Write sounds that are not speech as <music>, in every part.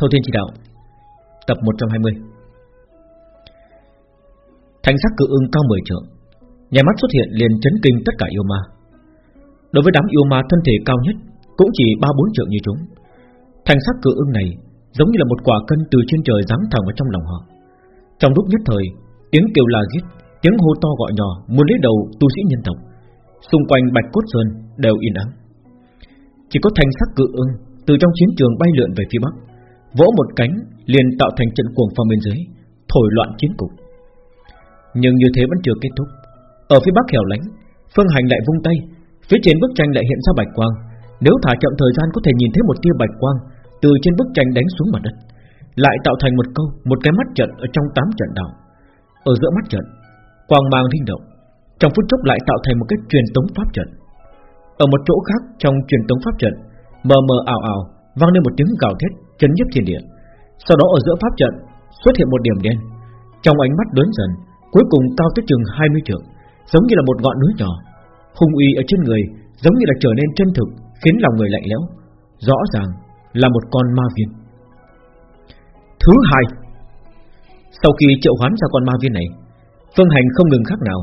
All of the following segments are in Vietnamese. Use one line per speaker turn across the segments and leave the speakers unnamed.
Thâu Thiên Chỉ Đạo, Tập 120 Thành sắc cự ưng cao 10 trượng Nhà mắt xuất hiện liền chấn kinh tất cả yêu ma. Đối với đám yêu ma thân thể cao nhất, Cũng chỉ 3-4 trượng như chúng. Thành sắc cự ưng này Giống như là một quả cân từ trên trời giáng thẳng vào trong lòng họ. Trong lúc nhất thời, Tiếng kêu la giết, Tiếng hô to gọi nhỏ muốn lấy đầu tu sĩ nhân tộc, Xung quanh bạch cốt sơn đều yên ắng. Chỉ có thành sắc cự ưng Từ trong chiến trường bay lượn về phía bắc Vỗ một cánh, liền tạo thành trận cuồng phong bên dưới, Thổi loạn chiến cục Nhưng như thế vẫn chưa kết thúc. Ở phía bắc hẻo lánh, Phương hành lại vung tay, Phía trên bức tranh lại hiện ra bạch quang. Nếu thả chậm thời gian có thể nhìn thấy một tia bạch quang Từ trên bức tranh đánh xuống mặt đất, Lại tạo thành một câu, Một cái mắt trận ở trong tám trận đảo. Ở giữa mắt trận, Quang mang linh động, Trong phút chốc lại tạo thành một cái truyền tống pháp trận. Ở một chỗ khác trong truyền tống pháp trận, Mờ mờ ảo ảo Vang lên một tiếng gào thét chấn nhấp thiên địa. Sau đó ở giữa pháp trận, Xuất hiện một điểm đen. Trong ánh mắt lớn dần, Cuối cùng cao tới chừng 20 trượng, Giống như là một ngọn núi nhỏ. Hung uy ở trên người, Giống như là trở nên chân thực, Khiến lòng người lạnh lẽo. Rõ ràng là một con ma viên. Thứ hai. Sau khi triệu hoán ra con ma viên này, Phương Hành không ngừng khác nào.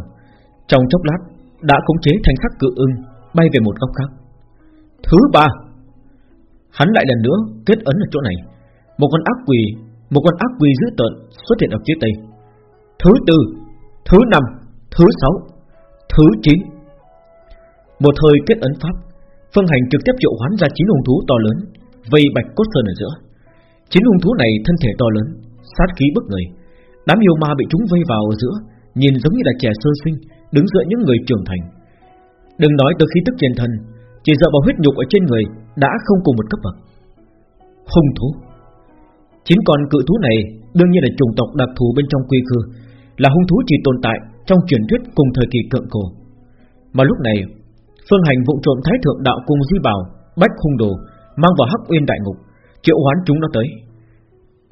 Trong chốc lát, đã khống chế thành khắc cự ưng Bay về một góc khác. Thứ ba. Hắn lại lần nữa kết ấn ở chỗ này. Một con ác quỷ, Một con ác quỷ dữ tợn xuất hiện ở phía tây. Thứ tư, Thứ năm, Thứ sáu, Thứ chín. Một thời kết ấn pháp, Phương Hành trực tiếp triệu hoán ra chín hung thú to lớn, Vây bạch cốt sơn ở giữa. Chín hung thú này thân thể to lớn, Sát khí bức người. Đám yêu ma bị chúng vây vào ở giữa, Nhìn giống như là trẻ sơ sinh, Đứng giữa những người trưởng thành. Đừng nói tới khí tức trên thân chỉ dựa vào huyết nhục ở trên người Đã không cùng một cấp bậc Hung thú chính con cự thú này Đương nhiên là chủng tộc đặc thù bên trong quy khư Là hung thú chỉ tồn tại Trong truyền thuyết cùng thời kỳ cận cổ Mà lúc này Phương hành vụ trộm thái thượng đạo cùng di bảo Bách hung đồ Mang vào hắc uyên đại ngục Triệu hoán chúng nó tới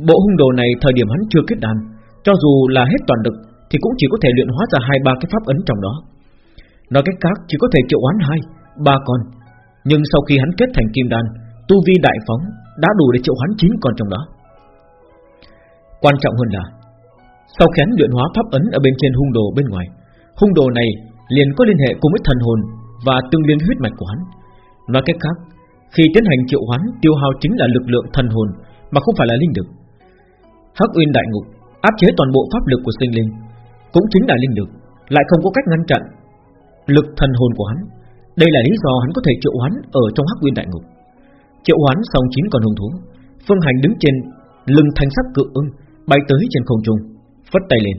Bộ hung đồ này thời điểm hắn chưa kết đàn Cho dù là hết toàn lực thì cũng chỉ có thể luyện hóa ra hai ba cái pháp ấn trong đó. Nói cách khác chỉ có thể triệu hoán hai, ba con. Nhưng sau khi hắn kết thành kim đan, tu vi đại phóng đã đủ để triệu hoán chín con trong đó. Quan trọng hơn là sau khi hắn luyện hóa pháp ấn ở bên trên hung đồ bên ngoài, hung đồ này liền có liên hệ cùng với thần hồn và tương liên huyết mạch của hắn. Nói cách khác, khi tiến hành triệu hoán tiêu hao chính là lực lượng thần hồn mà không phải là linh lực. Hắc Uyên Đại Ngục áp chế toàn bộ pháp lực của sinh linh cũng chính là linh lực, lại không có cách ngăn chặn lực thần hồn của hắn. Đây là lý do hắn có thể triệu hoán ở trong Hắc Nguyên Đại Ngục. Triệu hoán xong chín con hung thú, Phương Hành đứng trên lưng thanh sắc cự ưng bay tới trên không trung, phất tay lên.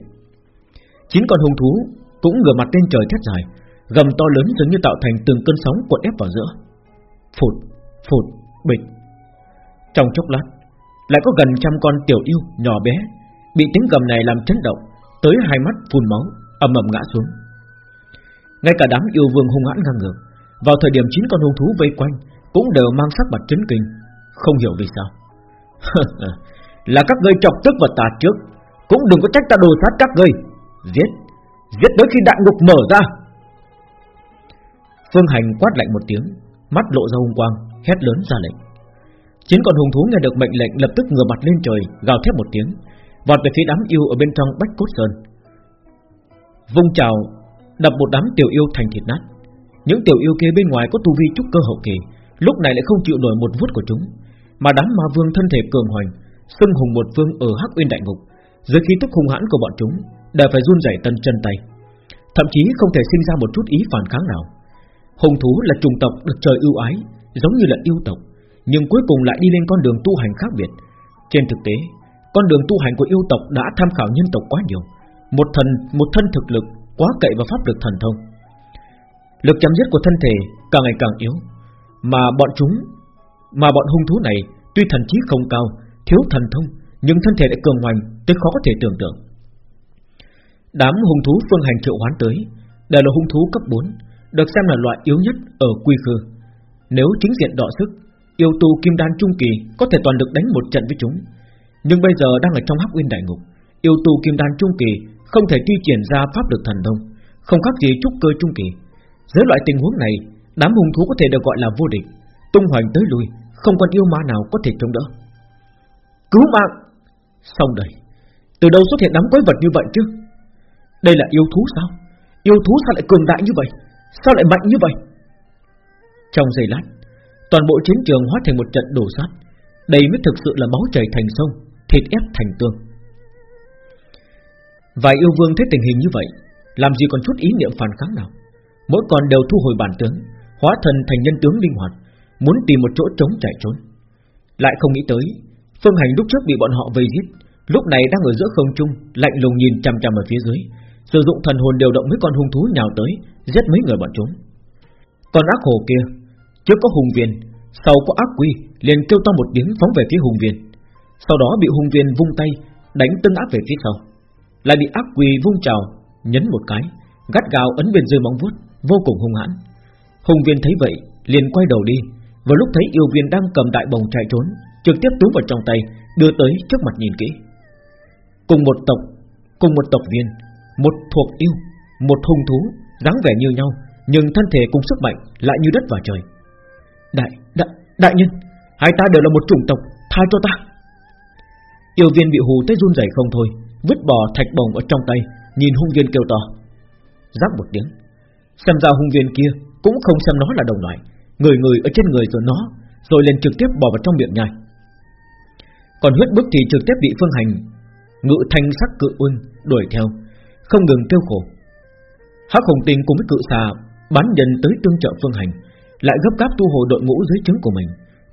Chín con hung thú cũng ngửa mặt lên trời thét dài, gầm to lớn dường như tạo thành từng cơn sóng cuộn ép vào giữa. Phụt, phụt, bịch. Trong chốc lát, lại có gần trăm con tiểu yêu nhỏ bé bị tiếng gầm này làm chấn động, tới hai mắt phun máu, ầm ầm ngã xuống. Ngay cả đám yêu vương hung hãn ngang ngược, vào thời điểm chín con hung thú vây quanh, cũng đều mang sắc mặt chấn kinh, không hiểu vì sao. <laughs> là các ngươi chọc tức và ta trước, cũng đừng có trách ta đồ sát các ngươi, giết, giết tới khi đại ngục mở ra. Phương Hành quát lạnh một tiếng, mắt lộ ra hung quang, hét lớn ra lệnh. Chín con hung thú nghe được mệnh lệnh lập tức ngửa mặt lên trời, gào thét một tiếng, vọt về phía đám yêu ở bên trong bách cốt sơn. Vung chào, đập một đám tiểu yêu thành thịt nát. Những tiểu yêu kia bên ngoài có tu vi trúc cơ hậu kỳ, lúc này lại không chịu nổi một vuốt của chúng, mà đám ma vương thân thể cường hoành, xưng hùng một vương ở Hắc Uyên đại ngục, dưới khí tức hung hãn của bọn chúng, đều phải run rẩy tân chân tay, thậm chí không thể sinh ra một chút ý phản kháng nào. Hùng thú là chủng tộc được trời ưu ái, giống như là yêu tộc, nhưng cuối cùng lại đi lên con đường tu hành khác biệt. Trên thực tế, con đường tu hành của yêu tộc đã tham khảo nhân tộc quá nhiều Một thần một thân thực lực Quá cậy vào pháp lực thần thông Lực chấm dứt của thân thể Càng ngày càng yếu. Mà bọn chúng, Mà bọn hung thú này, Tuy thần trí không cao, Thiếu thần thông, Nhưng thân thể lại cường hoành, Tới khó có thể tưởng tượng. Đám hung thú phương hành triệu hoán tới, Đều là hung thú cấp 4 Được xem là loại yếu nhất ở quy khư. Nếu chính diện đọ sức, Yêu tu kim đan trung kỳ Có thể toàn lực đánh một trận với chúng. Nhưng bây giờ đang ở trong hắc uyên đại ngục, Yêu tu kim đan trung kỳ Không thể thi triển ra pháp lực thần thông, Không khác gì trúc cơ trung kỳ. Dưới loại tình huống này, Đám hung thú có thể được gọi là vô địch, Tung hoành tới lui, Không còn yêu ma nào có thể chống đỡ. Cứu mạng! Xong đời, Từ đâu xuất hiện đám quái vật như vậy chứ? Đây là yêu thú sao? Yêu thú sao lại cường đại như vậy? Sao lại mạnh như vậy? Trong giây lát, Toàn bộ chiến trường hóa thành một trận đổ sát. Đây mới thực sự là máu chảy thành sông, Thịt ép thành tương. Vài yêu vương thấy tình hình như vậy, Làm gì còn chút ý niệm phản kháng nào? Mỗi con đều thu hồi bản tướng, Hóa thần thành nhân tướng linh hoạt, Muốn tìm một chỗ trống chạy trốn. Lại không nghĩ tới, Phương hành lúc trước bị bọn họ vây giết, Lúc này đang ở giữa không trung, Lạnh lùng nhìn chằm chằm ở phía dưới, Sử dụng thần hồn điều động mấy con hung thú nhào tới, Giết mấy người bọn chúng. Còn ác hồ kia Trước có hùng viên, Sau có ác quy, liền kêu to một tiếng phóng về phía hùng viên. Sau đó bị hùng viên vung tay, Đánh tân áp về phía sau. Lại bị ác quy vung trào Nhấn một cái, Gắt gào ấn bên dưới móng vuốt. Vô cùng hung hãn. Hùng viên thấy vậy liền quay đầu đi. Và lúc thấy yêu viên đang cầm đại bồng chạy trốn Trực tiếp túm vào trong tay Đưa tới trước mặt nhìn kỹ. Cùng một tộc Cùng một tộc viên Một thuộc yêu Một hung thú dáng vẻ như nhau Nhưng thân thể cùng sức mạnh lại như đất và trời. Đại, đại, đại nhân Hai ta đều là một chủng tộc Tha cho ta. Yêu viên bị hù tới run rẩy không thôi Vứt bỏ thạch bồng ở trong tay Nhìn hung viên kêu to. Rắc một tiếng Xem ra hung viên kia cũng không xem nó là đồng loại. Người người ở trên người rồi nó, Rồi liền trực tiếp bỏ vào trong miệng nhai. Còn huyết bức thì trực tiếp bị phương hành, Ngự thanh sắc cự uân đuổi theo, Không ngừng kêu khổ. Hắc hồng tinh cùng với cự xà Bắn dần tới tương trợ phương hành, Lại gấp gáp tu hồi đội ngũ dưới trướng của mình.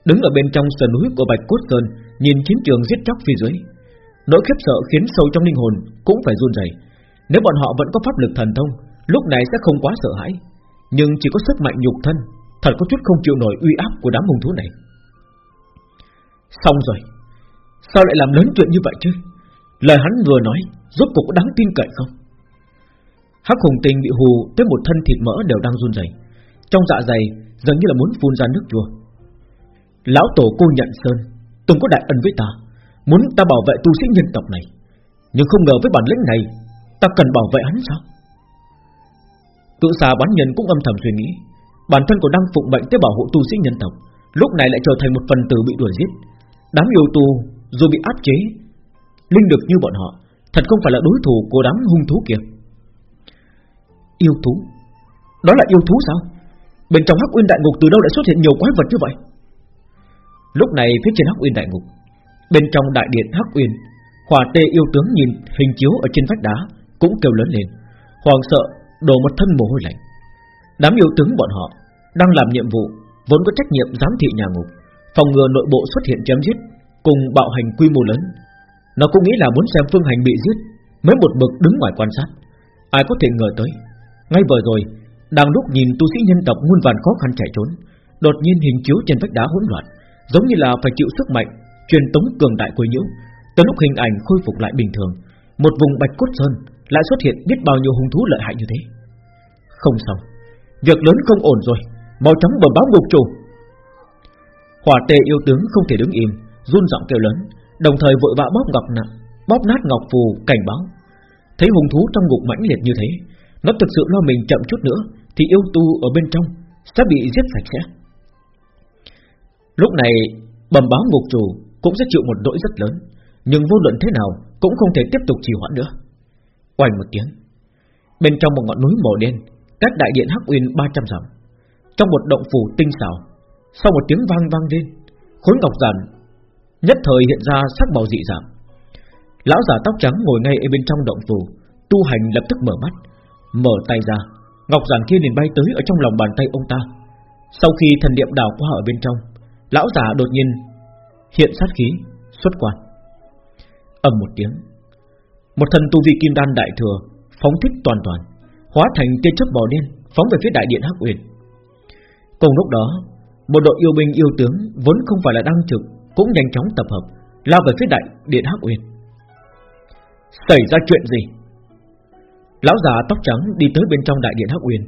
Đứng ở bên trong sườn núi của Bạch Cốt Sơn, Nhìn chiến trường giết chóc phía dưới. Nỗi khiếp sợ khiến sâu trong linh hồn Cũng phải run rẩy. Nếu bọn họ vẫn có pháp lực thần thông Lúc này sẽ không quá sợ hãi, Nhưng chỉ có sức mạnh nhục thân, Thật có chút không chịu nổi uy áp của đám hung thú này. Xong rồi, Sao lại làm lớn chuyện như vậy chứ? Lời hắn vừa nói, Rốt cuộc có đáng tin cậy không? Hắc hùng tình bị hù Tới một thân thịt mỡ đều đang run rẩy, Trong dạ dày dường như là muốn phun ra nước chua. Lão tổ cô nhận sơn, Từng có đại ân với ta, Muốn ta bảo vệ tu sĩ nhân tộc này, Nhưng không ngờ với bản lĩnh này, Ta cần bảo vệ hắn sao? Cự xà bán nhân cũng âm thầm suy nghĩ. Bản thân của đang phụng mệnh tới bảo hộ tu sĩ nhân tộc, Lúc này lại trở thành một phần tử bị đuổi giết. Đám yêu tu dù bị áp chế, Linh được như bọn họ, Thật không phải là đối thủ của đám hung thú kia. Yêu thú? Đó là yêu thú sao? Bên trong hắc uyên đại ngục từ đâu lại xuất hiện nhiều quái vật như vậy? Lúc này phía trên hắc uyên đại ngục, Bên trong đại điện hắc uyên Hòa tê yêu tướng nhìn hình chiếu ở trên vách đá Cũng kêu lớn lên. Hoàng sợ đổ một thân mồ hôi lạnh. Đám yêu tướng bọn họ Đang làm nhiệm vụ, Vốn có trách nhiệm giám thị nhà ngục, Phòng ngừa nội bộ xuất hiện chém giết, Cùng bạo hành quy mô lớn. Nó cũng nghĩ là muốn xem phương hành bị giết, Mới một bực đứng ngoài quan sát. Ai có thể ngờ tới, Ngay vừa rồi, Đang lúc nhìn tu sĩ nhân tộc muôn vàn khó khăn chạy trốn, Đột nhiên hình chiếu trên vách đá hỗn loạn, Giống như là phải chịu sức mạnh, Truyền tống cường đại quấy nhiễu. Tới lúc hình ảnh khôi phục lại bình thường, Một vùng bạch cốt sơn lại xuất hiện biết bao nhiêu hung thú lợi hại như thế. Không xong. Việc lớn không ổn rồi, Màu trắng bẩm báo ngục chủ Hỏa tề yêu tướng không thể đứng im, Run giọng kêu lớn, Đồng thời vội vã bóp ngọc nặng Bóp nát ngọc phù cảnh báo. Thấy hung thú trong ngục mãnh liệt như thế, Nó thực sự lo mình chậm chút nữa, Thì yêu tu ở bên trong Sẽ bị giết sạch sẽ. Lúc này, bẩm báo ngục chủ Cũng sẽ chịu một nỗi rất lớn, Nhưng vô luận thế nào Cũng không thể tiếp tục trì hoãn nữa. Oanh một tiếng, Bên trong một ngọn núi màu đen Cách đại điện Hắc Uyên 300 dặm. Trong một động phủ tinh xảo, Sau một tiếng vang vang lên, Khối ngọc giản Nhất thời hiện ra sắc màu dị dạng. Lão già tóc trắng ngồi ngay ở bên trong động phủ, Tu hành lập tức mở mắt, Mở tay ra. Ngọc giản kia liền bay tới ở trong lòng bàn tay ông ta. Sau khi thần niệm đào qua ở bên trong, Lão già đột nhiên Hiện sát khí, Xuất quan. Ầm một tiếng, Một thần tu vi kim đan đại thừa Phóng thích toàn toàn. Hóa thành tia chớp màu đen Phóng về phía đại điện Hắc Uyên Cùng lúc đó, Một đội yêu binh yêu tướng Vốn không phải là đang trực Cũng nhanh chóng tập hợp, Lao về phía đại điện Hắc Uyên Xảy ra chuyện gì? Lão già tóc trắng đi tới bên trong đại điện Hắc Uyên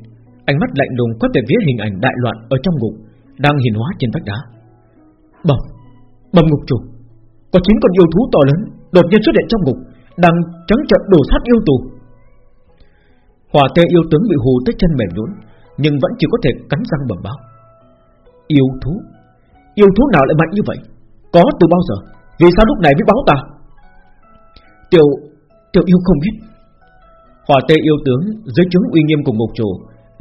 Ánh mắt lạnh lùng quét về phía hình ảnh đại loạn Ở trong ngục, Đang hiển hóa trên vách đá. Bẩm Bẩm ngục chủ, Có chín con yêu thú to lớn Đột nhiên xuất hiện trong ngục, Đang trắng trợn đổ sát yêu tù. Hỏa tê yêu tướng bị hù tới chân mềm nhũn, nhưng vẫn chỉ có thể cắn răng bẩm báo. Yêu thú, yêu thú nào lại mạnh như vậy? Có từ bao giờ? Vì sao lúc này mới báo ta Tiểu Tiểu yêu không biết Hỏa tê yêu tướng dưới chứng uy nghiêm của ngục chủ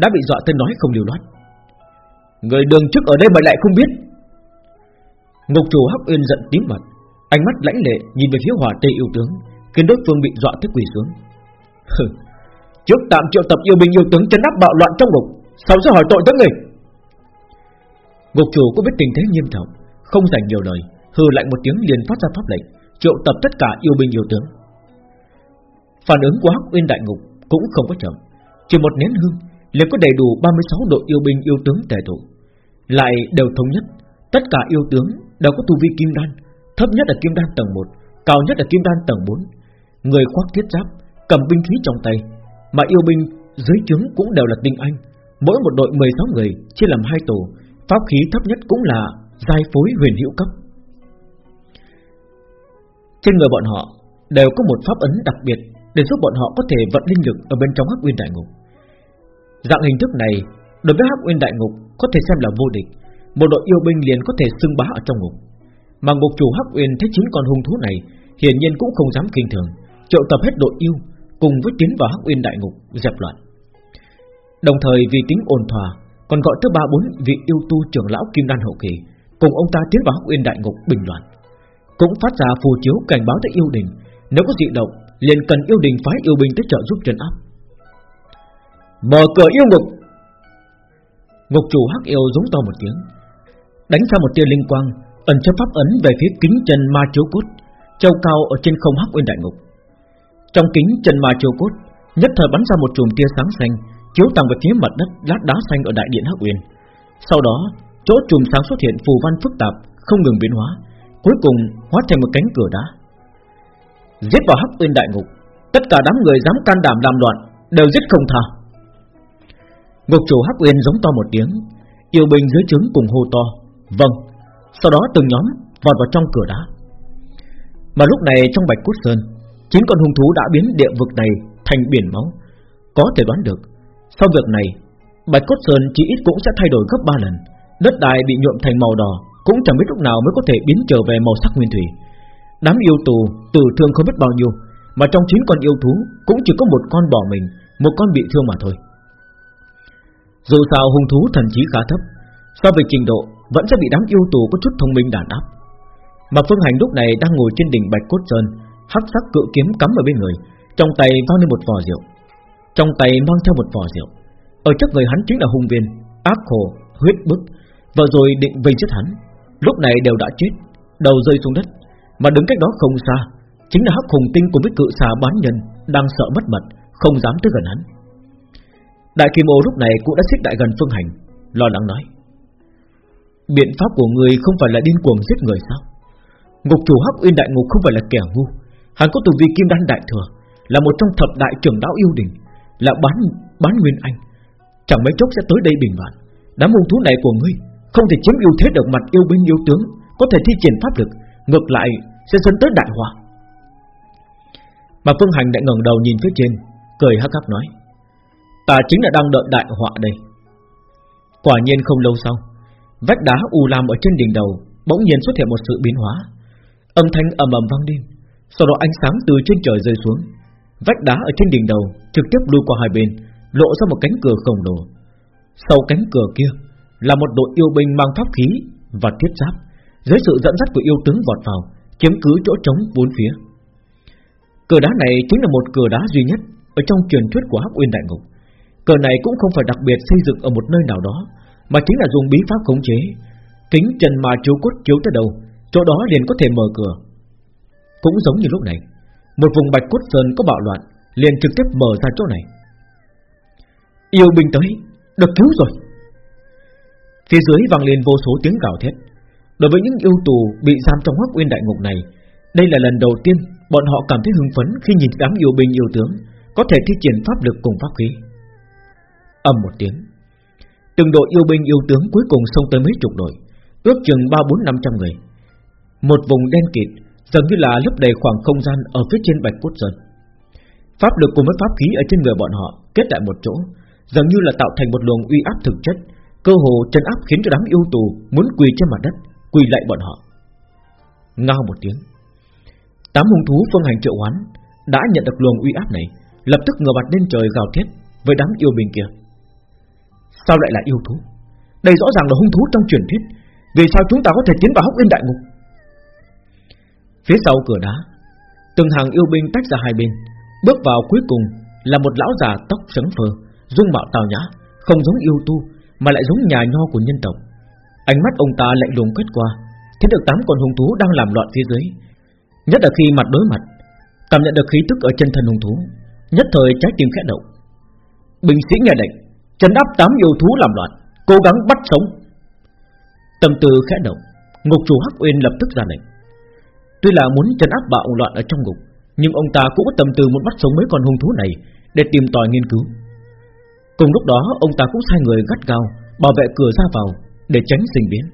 Đã bị dọa tên nói không liều loát Người đường trước ở đây mà lại không biết Ngục chủ Hắc Uyên giận tím mặt Ánh mắt lãnh lệ nhìn về phía hỏa tê yêu tướng Khiến đối phương bị dọa tới quỳ xuống Trước tạm triệu tập yêu binh yêu tướng chấn áp bạo loạn trong ngục sau sẽ hỏi tội tới người. Ngục chủ có biết tình thế nghiêm trọng, Không dành nhiều lời, Hừ lạnh một tiếng liền phát ra pháp lệnh, Triệu tập tất cả yêu binh yêu tướng. Phản ứng của Hắc Uyên Đại Ngục Cũng không có chậm, Chỉ một nén hương, liền có đầy đủ 36 đội yêu binh yêu tướng tề tụ. Lại đều thống nhất, Tất cả yêu tướng đều có tu vi kim đan, Thấp nhất là kim đan tầng 1 Cao nhất là kim đan tầng 4 Người khoác thiết giáp, Cầm binh khí trong tay mà yêu binh, dưới trướng cũng đều là tinh anh. Mỗi một đội 16 người, chia làm hai tổ. Pháp khí thấp nhất cũng là Giai phối huyền hữu cấp. Trên người bọn họ, Đều có một pháp ấn đặc biệt Để giúp bọn họ có thể vận linh lực Ở bên trong hắc nguyên đại ngục. Dạng hình thức này, Đối với hắc nguyên đại ngục Có thể xem là vô địch. Một đội yêu binh liền có thể xưng bá ở trong ngục. Mà ngục chủ hắc uyên thấy chính con hung thú này, Hiển nhiên cũng không dám kinh thường. Triệu tập hết đội yêu Cùng với tiến vào hắc uyên đại ngục, dẹp loạn. Đồng thời vì tính ổn thỏa, Còn gọi tới ba bốn vị yêu tu trưởng lão kim đan hậu kỳ, Cùng ông ta tiến vào hắc uyên đại ngục bình loạn. Cũng phát ra phù chiếu cảnh báo tới yêu đình, Nếu có dị động, liền cần yêu đình phái yêu binh tới trợ giúp trấn áp. Mở cửa yêu ngục! Ngục chủ hắc yêu giống to một tiếng, Đánh ra một tia linh quang, Ẩn chấp pháp ấn về phía kính chân ma chiếu cốt Châu cao ở trên không hắc uyên đại ngục. Trong kính chân ma châu cốt Nhất thời bắn ra một chùm tia sáng xanh Chiếu thẳng về phía mặt đất lát đá xanh ở đại điện hắc uyên Sau đó Chỗ chùm sáng xuất hiện phù văn phức tạp Không ngừng biến hóa Cuối cùng hóa thành một cánh cửa đá Giết vào hắc uyên đại ngục Tất cả đám người dám can đảm làm loạn Đều giết không tha Ngục chủ Hắc Uyên giống to một tiếng, yêu binh dưới trướng cùng hô to, vâng. Sau đó từng nhóm vọt vào trong cửa đá. Mà lúc này trong Bạch Cốt Sơn, chín con hung thú đã biến địa vực này thành biển máu. Có thể đoán được, sau việc này, Bạch Cốt Sơn chỉ ít cũng sẽ thay đổi gấp 3 lần. Đất đai bị nhuộm thành màu đỏ, cũng chẳng biết lúc nào mới có thể biến trở về màu sắc nguyên thủy. Đám yêu tù tử thương không biết bao nhiêu, mà trong chín con yêu thú cũng chỉ có một con bỏ mình, một con bị thương mà thôi. Dù sao hung thú thần trí khá thấp So về trình độ Vẫn sẽ bị đám yêu tù có chút thông minh đàn áp Mà Phương Hành lúc này đang ngồi trên đỉnh Bạch Cốt Sơn Hắc sắc cự kiếm cắm ở bên người Trong tay vang lên một vò rượu. Trong tay mang theo một vò rượu. Ở trước người hắn chính là hung viên Ác khổ, huyết bức Vừa rồi định vây chết hắn. Lúc này đều đã chết Đầu rơi xuống đất. Mà đứng cách đó không xa Chính là hắc hùng tinh cùng với cự xà bán nhân Đang sợ mất mật Không dám tới gần hắn. Đại Kim Ô lúc này cũng đã xích đại gần Phương Hành Lo lắng nói Biện pháp của người không phải là điên cuồng giết người sao? Ngục chủ Hắc Uyên Đại Ngục không phải là kẻ ngu. Hắn có tu vi Kim Đan Đại Thừa, Là một trong thập đại trưởng đạo yêu đình Là bán bán nguyên anh. Chẳng mấy chốc sẽ tới đây bình loạn. Đám hung thú này của ngươi Không thể chiếm ưu thế được mặt yêu binh yêu tướng, Có thể thi triển pháp lực, Ngược lại sẽ dẫn tới đại họa. Mà Phương Hành đã ngẩng đầu nhìn phía trên, Cười hắc hắc nói, Ta chính là đang đợi đại họa đây. Quả nhiên không lâu sau, Vách đá u lam ở trên đỉnh đầu Bỗng nhiên xuất hiện một sự biến hóa. Âm thanh ầm ầm vang lên sau đó ánh sáng từ trên trời rơi xuống. Vách đá ở trên đỉnh đầu Trực tiếp lui qua hai bên, Lộ ra một cánh cửa khổng lồ. Sau cánh cửa kia Là một đội yêu binh mang pháp khí và thiết giáp, Dưới sự dẫn dắt của yêu tướng vọt vào, Chiếm cứ chỗ trống bốn phía. Cửa đá này chính là một cửa đá duy nhất Ở trong truyền thuyết của Hắc Uyên Đại Ngục. Cửa này cũng không phải đặc biệt xây dựng ở một nơi nào đó, Mà chính là dùng bí pháp khống chế. Kính trần mà chiếu cốt chiếu tới đâu, Chỗ đó liền có thể mở cửa. Cũng giống như lúc này. Một vùng bạch cốt sơn có bạo loạn, Liền trực tiếp mở ra chỗ này. Yêu binh tới, Được cứu rồi. Phía dưới vang lên vô số tiếng gào thét. Đối với những yêu tù bị giam trong hắc uyên đại ngục này, Đây là lần đầu tiên Bọn họ cảm thấy hưng phấn khi nhìn đám yêu binh yêu tướng Có thể thi triển pháp lực cùng pháp khí. Âm một tiếng, Từng đội yêu binh yêu tướng cuối cùng xông tới mấy chục đội, Ước chừng ba bốn năm trăm người. Một vùng đen kịt Dường như là lấp đầy khoảng không gian Ở phía trên bạch cốt sơn. Pháp lực cùng với pháp khí ở trên người bọn họ Kết lại một chỗ, Dường như là tạo thành một luồng uy áp thực chất, Cơ hồ chân áp khiến cho đám yêu tù Muốn quỳ trên mặt đất, Quỳ lại bọn họ. Ngao một tiếng, Tám hung thú phương hành triệu hoán Đã nhận được luồng uy áp này, Lập tức ngửa mặt lên trời gào thét Với đám yêu bình kia. Sao lại là yêu thú? Đây rõ ràng là hung thú trong truyền thuyết, Vì sao chúng ta có thể tiến vào hốc yên đại ngục? Phía sau cửa đá, Từng hàng yêu binh tách ra hai bên, Bước vào cuối cùng là một lão già tóc sấn phơ, Dung mạo tào nhã, Không giống yêu tu Mà lại giống nhà nho của nhân tộc. Ánh mắt ông ta lạnh lùng quét qua, Thấy được tám con hung thú đang làm loạn phía dưới. Nhất là khi mặt đối mặt, Cảm nhận được khí tức ở chân thân hung thú, Nhất thời trái tim khẽ động. Bình sĩ nghe lệnh Trấn áp tám yêu thú làm loạn, Cố gắng bắt sống. Tâm tư khẽ động, Ngục chủ Hắc Uyên lập tức ra lệnh. Tuy là muốn trấn áp bạo loạn ở trong ngục, Nhưng ông ta cũng có tâm tư muốn bắt sống mấy con hung thú này Để tìm tòi nghiên cứu. Cùng lúc đó, ông ta cũng sai người gắt gao Bảo vệ cửa ra vào Để tránh sinh biến.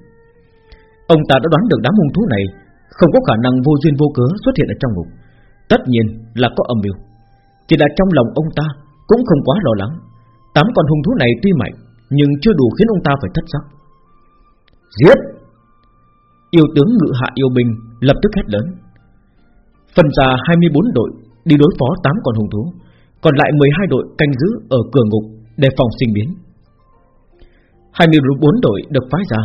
Ông ta đã đoán được đám hung thú này Không có khả năng vô duyên vô cớ xuất hiện ở trong ngục. Tất nhiên là có âm mưu. Chỉ là trong lòng ông ta Cũng không quá lo lắng. Tám con hung thú này tuy mạnh, Nhưng chưa đủ khiến ông ta phải thất sắc. Giết! Yêu tướng ngự hạ yêu binh Lập tức hét lớn. Phần ra 24 đội, Đi đối phó 8 con hung thú, Còn lại 12 đội canh giữ ở cửa ngục Để phòng sinh biến. 24 đội được phái ra,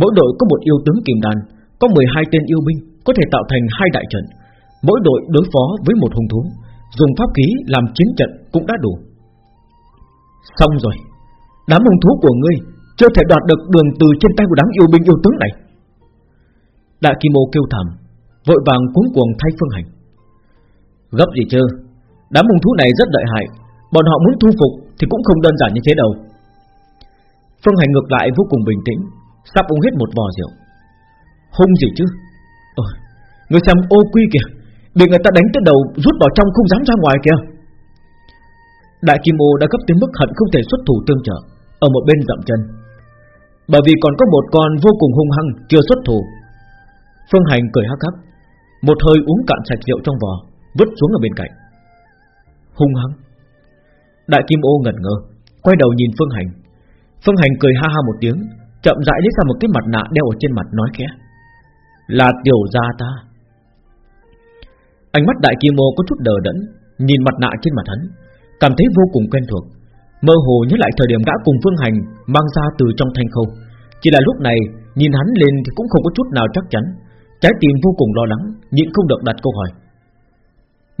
Mỗi đội có một yêu tướng kim đàn Có 12 tên yêu binh Có thể tạo thành hai đại trận. Mỗi đội đối phó với một hung thú, Dùng pháp khí làm chiến trận cũng đã đủ. Xong rồi, Đám hung thú của ngươi Chưa thể đoạt được đường từ trên tay của đám yêu binh yêu tướng này. Đại Kim Ô kêu thảm Vội vàng cuốn cuồng thay phương hành. Gấp gì chứ? Đám hung thú này rất lợi hại Bọn họ muốn thu phục thì cũng không đơn giản như thế đâu. Phương hành ngược lại vô cùng bình tĩnh Sắp uống hết một vò rượu. Hung gì chứ? Ôi, Người xem ô quy kìa Bị người ta đánh tới đầu rút vào trong không dám ra ngoài kìa. Đại Kim Ô đã gấp tới mức hận không thể xuất thủ tương trợ Ở một bên dậm chân. Bởi vì còn có một con vô cùng hung hăng Chưa xuất thủ Phương Hành cười hắc hắc. Một hơi uống cạn sạch rượu trong vò Vứt xuống ở bên cạnh. Hung hăng. Đại Kim Ô ngẩn ngơ, Quay đầu nhìn Phương Hành. Phương Hành cười ha ha một tiếng, Chậm rãi lấy ra một cái mặt nạ đeo ở trên mặt nói khẽ. Là tiểu gia ta. Ánh mắt đại kim ô có chút đờ đẫn, Nhìn mặt nạ trên mặt hắn, Cảm thấy vô cùng quen thuộc. Mơ hồ nhớ lại thời điểm gã cùng Phương Hành Mang ra từ trong thanh khâu. Chỉ là lúc này, nhìn hắn lên thì cũng không có chút nào chắc chắn. Trái tim vô cùng lo lắng nhưng không được đặt câu hỏi.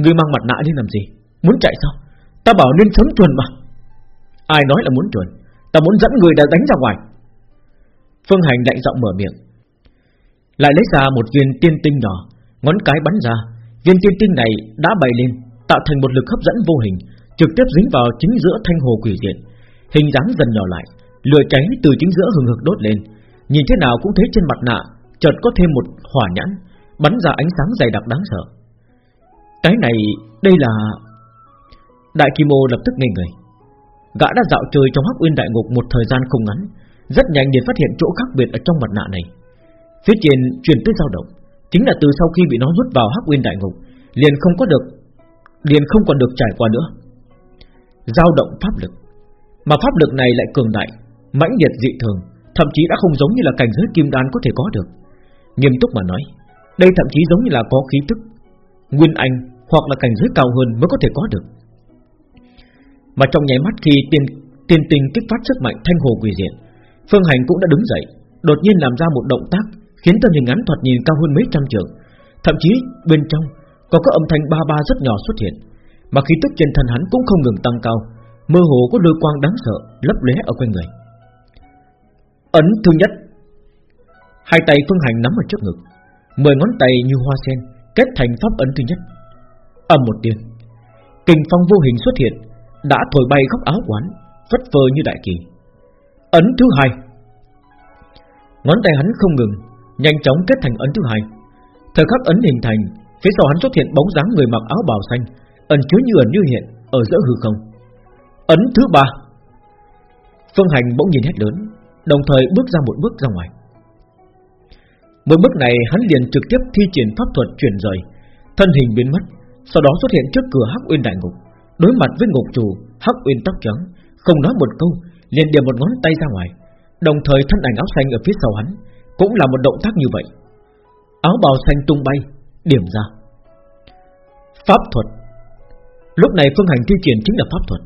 Ngươi mang mặt nạ đi làm gì? Muốn chạy sao? Ta bảo nên sớm chuồn mà. Ai nói là muốn chuồn Ta muốn dẫn người đã đánh ra ngoài. Phương Hành đại giọng mở miệng. Lại lấy ra một viên tiên tinh nhỏ, Ngón cái bắn ra. Viên tiên tinh này đã bay lên, Tạo thành một lực hấp dẫn vô hình, Trực tiếp dính vào chính giữa thanh hồ quỷ diện. Hình dáng dần nhỏ lại, Lửa cháy từ chính giữa hừng hực đốt lên. Nhìn thế nào cũng thấy trên mặt nạ Chợt có thêm một hỏa nhãn Bắn ra ánh sáng dày đặc đáng sợ. Cái này, đây là Đại Kim Ô lập tức ngây người. Gã đã dạo chơi trong hắc uyên đại ngục một thời gian không ngắn, Rất nhanh để phát hiện chỗ khác biệt ở trong mặt nạ này. Phía trên truyền tới dao động, Chính là từ sau khi bị nó nuốt vào hắc uyên đại ngục, Liền không có được, Liền không còn được trải qua nữa. Dao động pháp lực, Mà pháp lực này lại cường đại, Mãnh liệt dị thường, Thậm chí đã không giống như là cảnh giới kim đan có thể có được. Nghiêm túc mà nói. Đây thậm chí giống như là có khí tức Nguyên anh hoặc là cảnh giới cao hơn mới có thể có được. Mà trong nháy mắt khi tiên, tiên tình kích phát sức mạnh thanh hồ quỷ diện Phương Hành cũng đã đứng dậy Đột nhiên làm ra một động tác Khiến thân hình ngắn thoạt nhìn cao hơn mấy trăm trượng. Thậm chí bên trong Có các âm thanh ba ba rất nhỏ xuất hiện Mà khí tức trên thân hắn cũng không ngừng tăng cao Mơ hồ có lôi quang đáng sợ Lấp lóe ở quanh người. Ấn thứ nhất Hai tay phương hành nắm ở trước ngực, Mười ngón tay như hoa sen, Kết thành pháp ấn thứ nhất. Ầm một tiếng Kình phong vô hình xuất hiện, Đã thổi bay góc áo quán Phất phơ như đại kỳ. Ấn thứ hai. Ngón tay hắn không ngừng, Nhanh chóng kết thành ấn thứ hai. Thời khắc ấn hình thành, Phía sau hắn xuất hiện bóng dáng người mặc áo bào xanh, Ẩn chứa như ẩn như hiện Ở giữa hư không. Ấn thứ ba. Phương hành bỗng nhìn hét lớn, Đồng thời bước ra một bước ra ngoài. Một bước này hắn liền trực tiếp thi triển pháp thuật chuyển rời. Thân hình biến mất, Sau đó xuất hiện trước cửa Hắc Uyên Đại Ngục. Đối mặt với ngục chủ Hắc Uyên tóc trắng Không nói một câu, liền điểm một ngón tay ra ngoài. Đồng thời thân ảnh áo xanh ở phía sau hắn Cũng là một động tác như vậy. Áo bào xanh tung bay, Điểm ra. Pháp thuật. Lúc này phương hành thi triển chính là pháp thuật,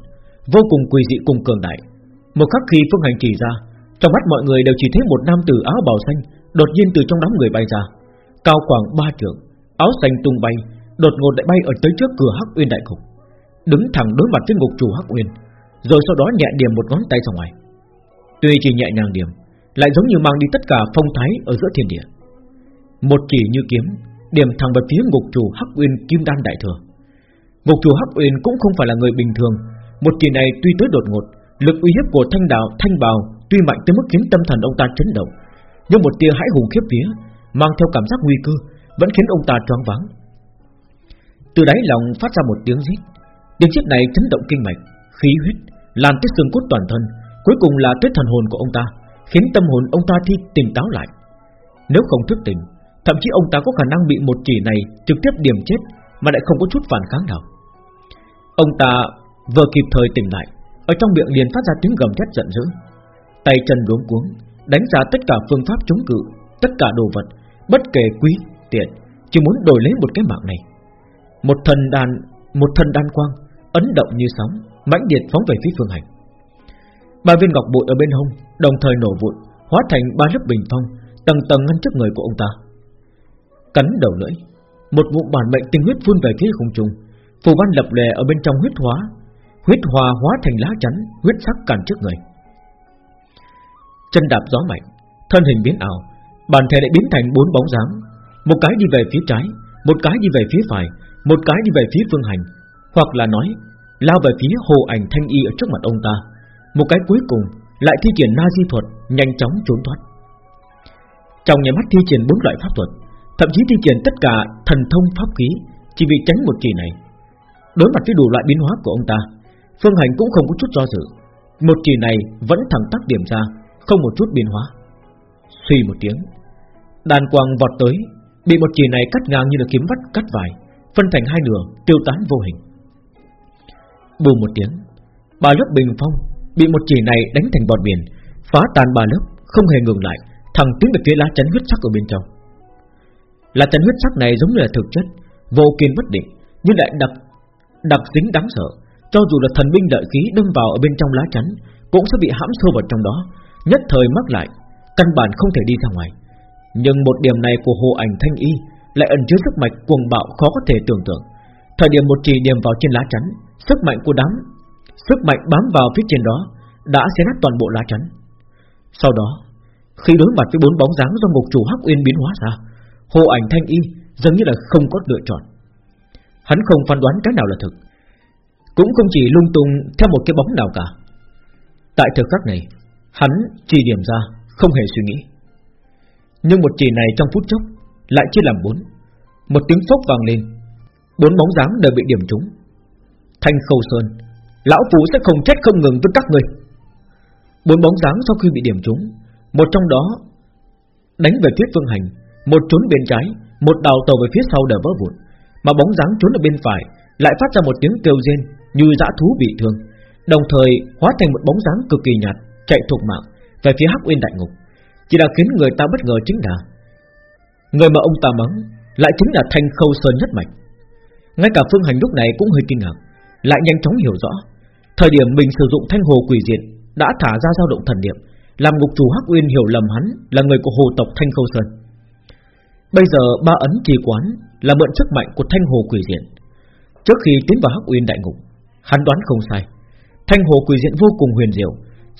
Vô cùng quỳ dị cùng cường đại. Một khắc khi phương hành chỉ ra, Trong mắt mọi người đều chỉ thấy một nam tử áo bào xanh Đột nhiên từ trong đám người bay ra. Cao khoảng ba trượng, Áo xanh tung bay, Đột ngột lại bay ở tới trước cửa Hắc Uyên đại cục Đứng thẳng đối mặt với ngục chủ Hắc Uyên, Rồi sau đó nhẹ điểm một ngón tay ra ngoài. Tuy chỉ nhẹ nhàng điểm, Lại giống như mang đi tất cả phong thái ở giữa thiên địa. Một chỉ như kiếm, Điểm thẳng về phía ngục chủ Hắc Uyên Kim Đan Đại Thừa. Ngục chủ Hắc Uyên cũng không phải là người bình thường, Một chỉ này tuy tới đột ngột, Lực uy hiếp của thanh đạo thanh bào Tuy mạnh tới mức khiến tâm thần ông ta chấn động nhưng một tia hãi hùng khiếp vía, Mang theo cảm giác nguy cơ, Vẫn khiến ông ta choáng váng. Từ đáy lòng phát ra một tiếng rít. Tiếng rít này chấn động kinh mạch, Khí huyết, Làm tới xương cốt toàn thân, Cuối cùng là tới thần hồn của ông ta, Khiến tâm hồn ông ta thi tỉnh táo lại. Nếu không thức tỉnh, Thậm chí ông ta có khả năng bị một chỉ này Trực tiếp điểm chết Mà lại không có chút phản kháng nào. Ông ta vừa kịp thời tỉnh lại, Ở trong miệng liền phát ra tiếng gầm thét giận dữ. Tay chân luống cuống Đánh ra tất cả phương pháp chống cự Tất cả đồ vật Bất kể quý, tiện Chỉ muốn đổi lấy một cái mạng này. Một thần đàn Một thần đan quang Ấn động như sóng mãnh liệt phóng về phía phương hành. Ba viên ngọc bội ở bên hông Đồng thời nổ vụn Hóa thành ba lớp bình phong Tầng tầng ngăn trước người của ông ta. Cắn đầu lưỡi Một vụ bản mệnh tinh huyết phun về phía không trung phù văn lập lè ở bên trong huyết hóa huyết hòa hóa thành lá chắn huyết sắc cản trước người chân đạp gió mạnh, thân hình biến ảo bản thể lại biến thành bốn bóng dáng. Một cái đi về phía trái, một cái đi về phía phải, một cái đi về phía phương hành, hoặc là nói, lao về phía hồ ảnh thanh y ở trước mặt ông ta. Một cái cuối cùng lại thi triển na di thuật, nhanh chóng trốn thoát. Trong nhà mắt thi triển bốn loại pháp thuật, thậm chí thi triển tất cả thần thông pháp khí, chỉ vì tránh một chỉ này. Đối mặt với đủ loại biến hóa của ông ta, Phương Hành cũng không có chút do dự. Một chỉ này vẫn thẳng tắc điểm ra. Không một chút biến hóa. Suy một tiếng Đàn quang vọt tới Bị một chỉ này cắt ngang như là kiếm vắt cắt vải Phân thành hai nửa tiêu tán vô hình. Bù một tiếng Ba lớp bình phong Bị một chỉ này đánh thành bọt biển Phá tan ba lớp không hề ngừng lại Thằng tiến về phía lá chắn huyết sắc ở bên trong. Lá chắn huyết sắc này giống như là thực chất Vô kiên bất định Nhưng lại đặc đặc dính đáng sợ, cho dù là thần binh lợi khí đâm vào ở bên trong lá chắn, cũng sẽ bị hãm sâu vào trong đó, nhất thời mắc lại, căn bản không thể đi ra ngoài. Nhưng một điểm này của hồ ảnh thanh y lại ẩn chứa sức mạnh cuồng bạo khó có thể tưởng tượng. Thời điểm một chỉ điểm vào trên lá chắn, sức mạnh của đám, sức mạnh bám vào phía trên đó đã xé nát toàn bộ lá chắn. Sau đó, khi đối mặt với bốn bóng dáng do ngục chủ Hắc Uyên biến hóa ra, hồ ảnh thanh y dường như là không có lựa chọn. Hắn không phán đoán cái nào là thực Cũng không chỉ lung tung theo một cái bóng nào cả Tại thời khắc này Hắn chỉ điểm ra Không hề suy nghĩ. Nhưng một chỉ này trong phút chốc Lại chia làm bốn. Một tiếng phốc vang lên. Bốn bóng dáng đều bị điểm trúng. Thanh khâu sơn Lão Phú sẽ không chết không ngừng với các người Bốn bóng dáng sau khi bị điểm trúng Một trong đó Đánh về phía phương hành Một trốn bên trái Một đào tàu về phía sau đều vỡ vụn mà bóng dáng trốn ở bên phải lại phát ra một tiếng kêu rên như dã thú bị thương, đồng thời hóa thành một bóng dáng cực kỳ nhạt chạy thục mạng về phía Hắc Uyên đại ngục. Chỉ là khiến người ta bất ngờ chính là người mà ông ta mắng lại chính là Thanh Khâu Sơn nhất mạch. Ngay cả Phương Hành lúc này cũng hơi kinh ngạc, lại nhanh chóng hiểu rõ, thời điểm mình sử dụng Thanh Hồ Quỷ Diện đã thả ra dao động thần niệm, làm ngục chủ Hắc Uyên hiểu lầm hắn là người của hồ tộc Thanh Khâu Sơn. Bây giờ ba ấn trì quán là mượn sức mạnh của thanh hồ quỷ diện. Trước khi tiến vào hắc uyên đại ngục, hắn đoán không sai. Thanh hồ quỷ diện vô cùng huyền diệu.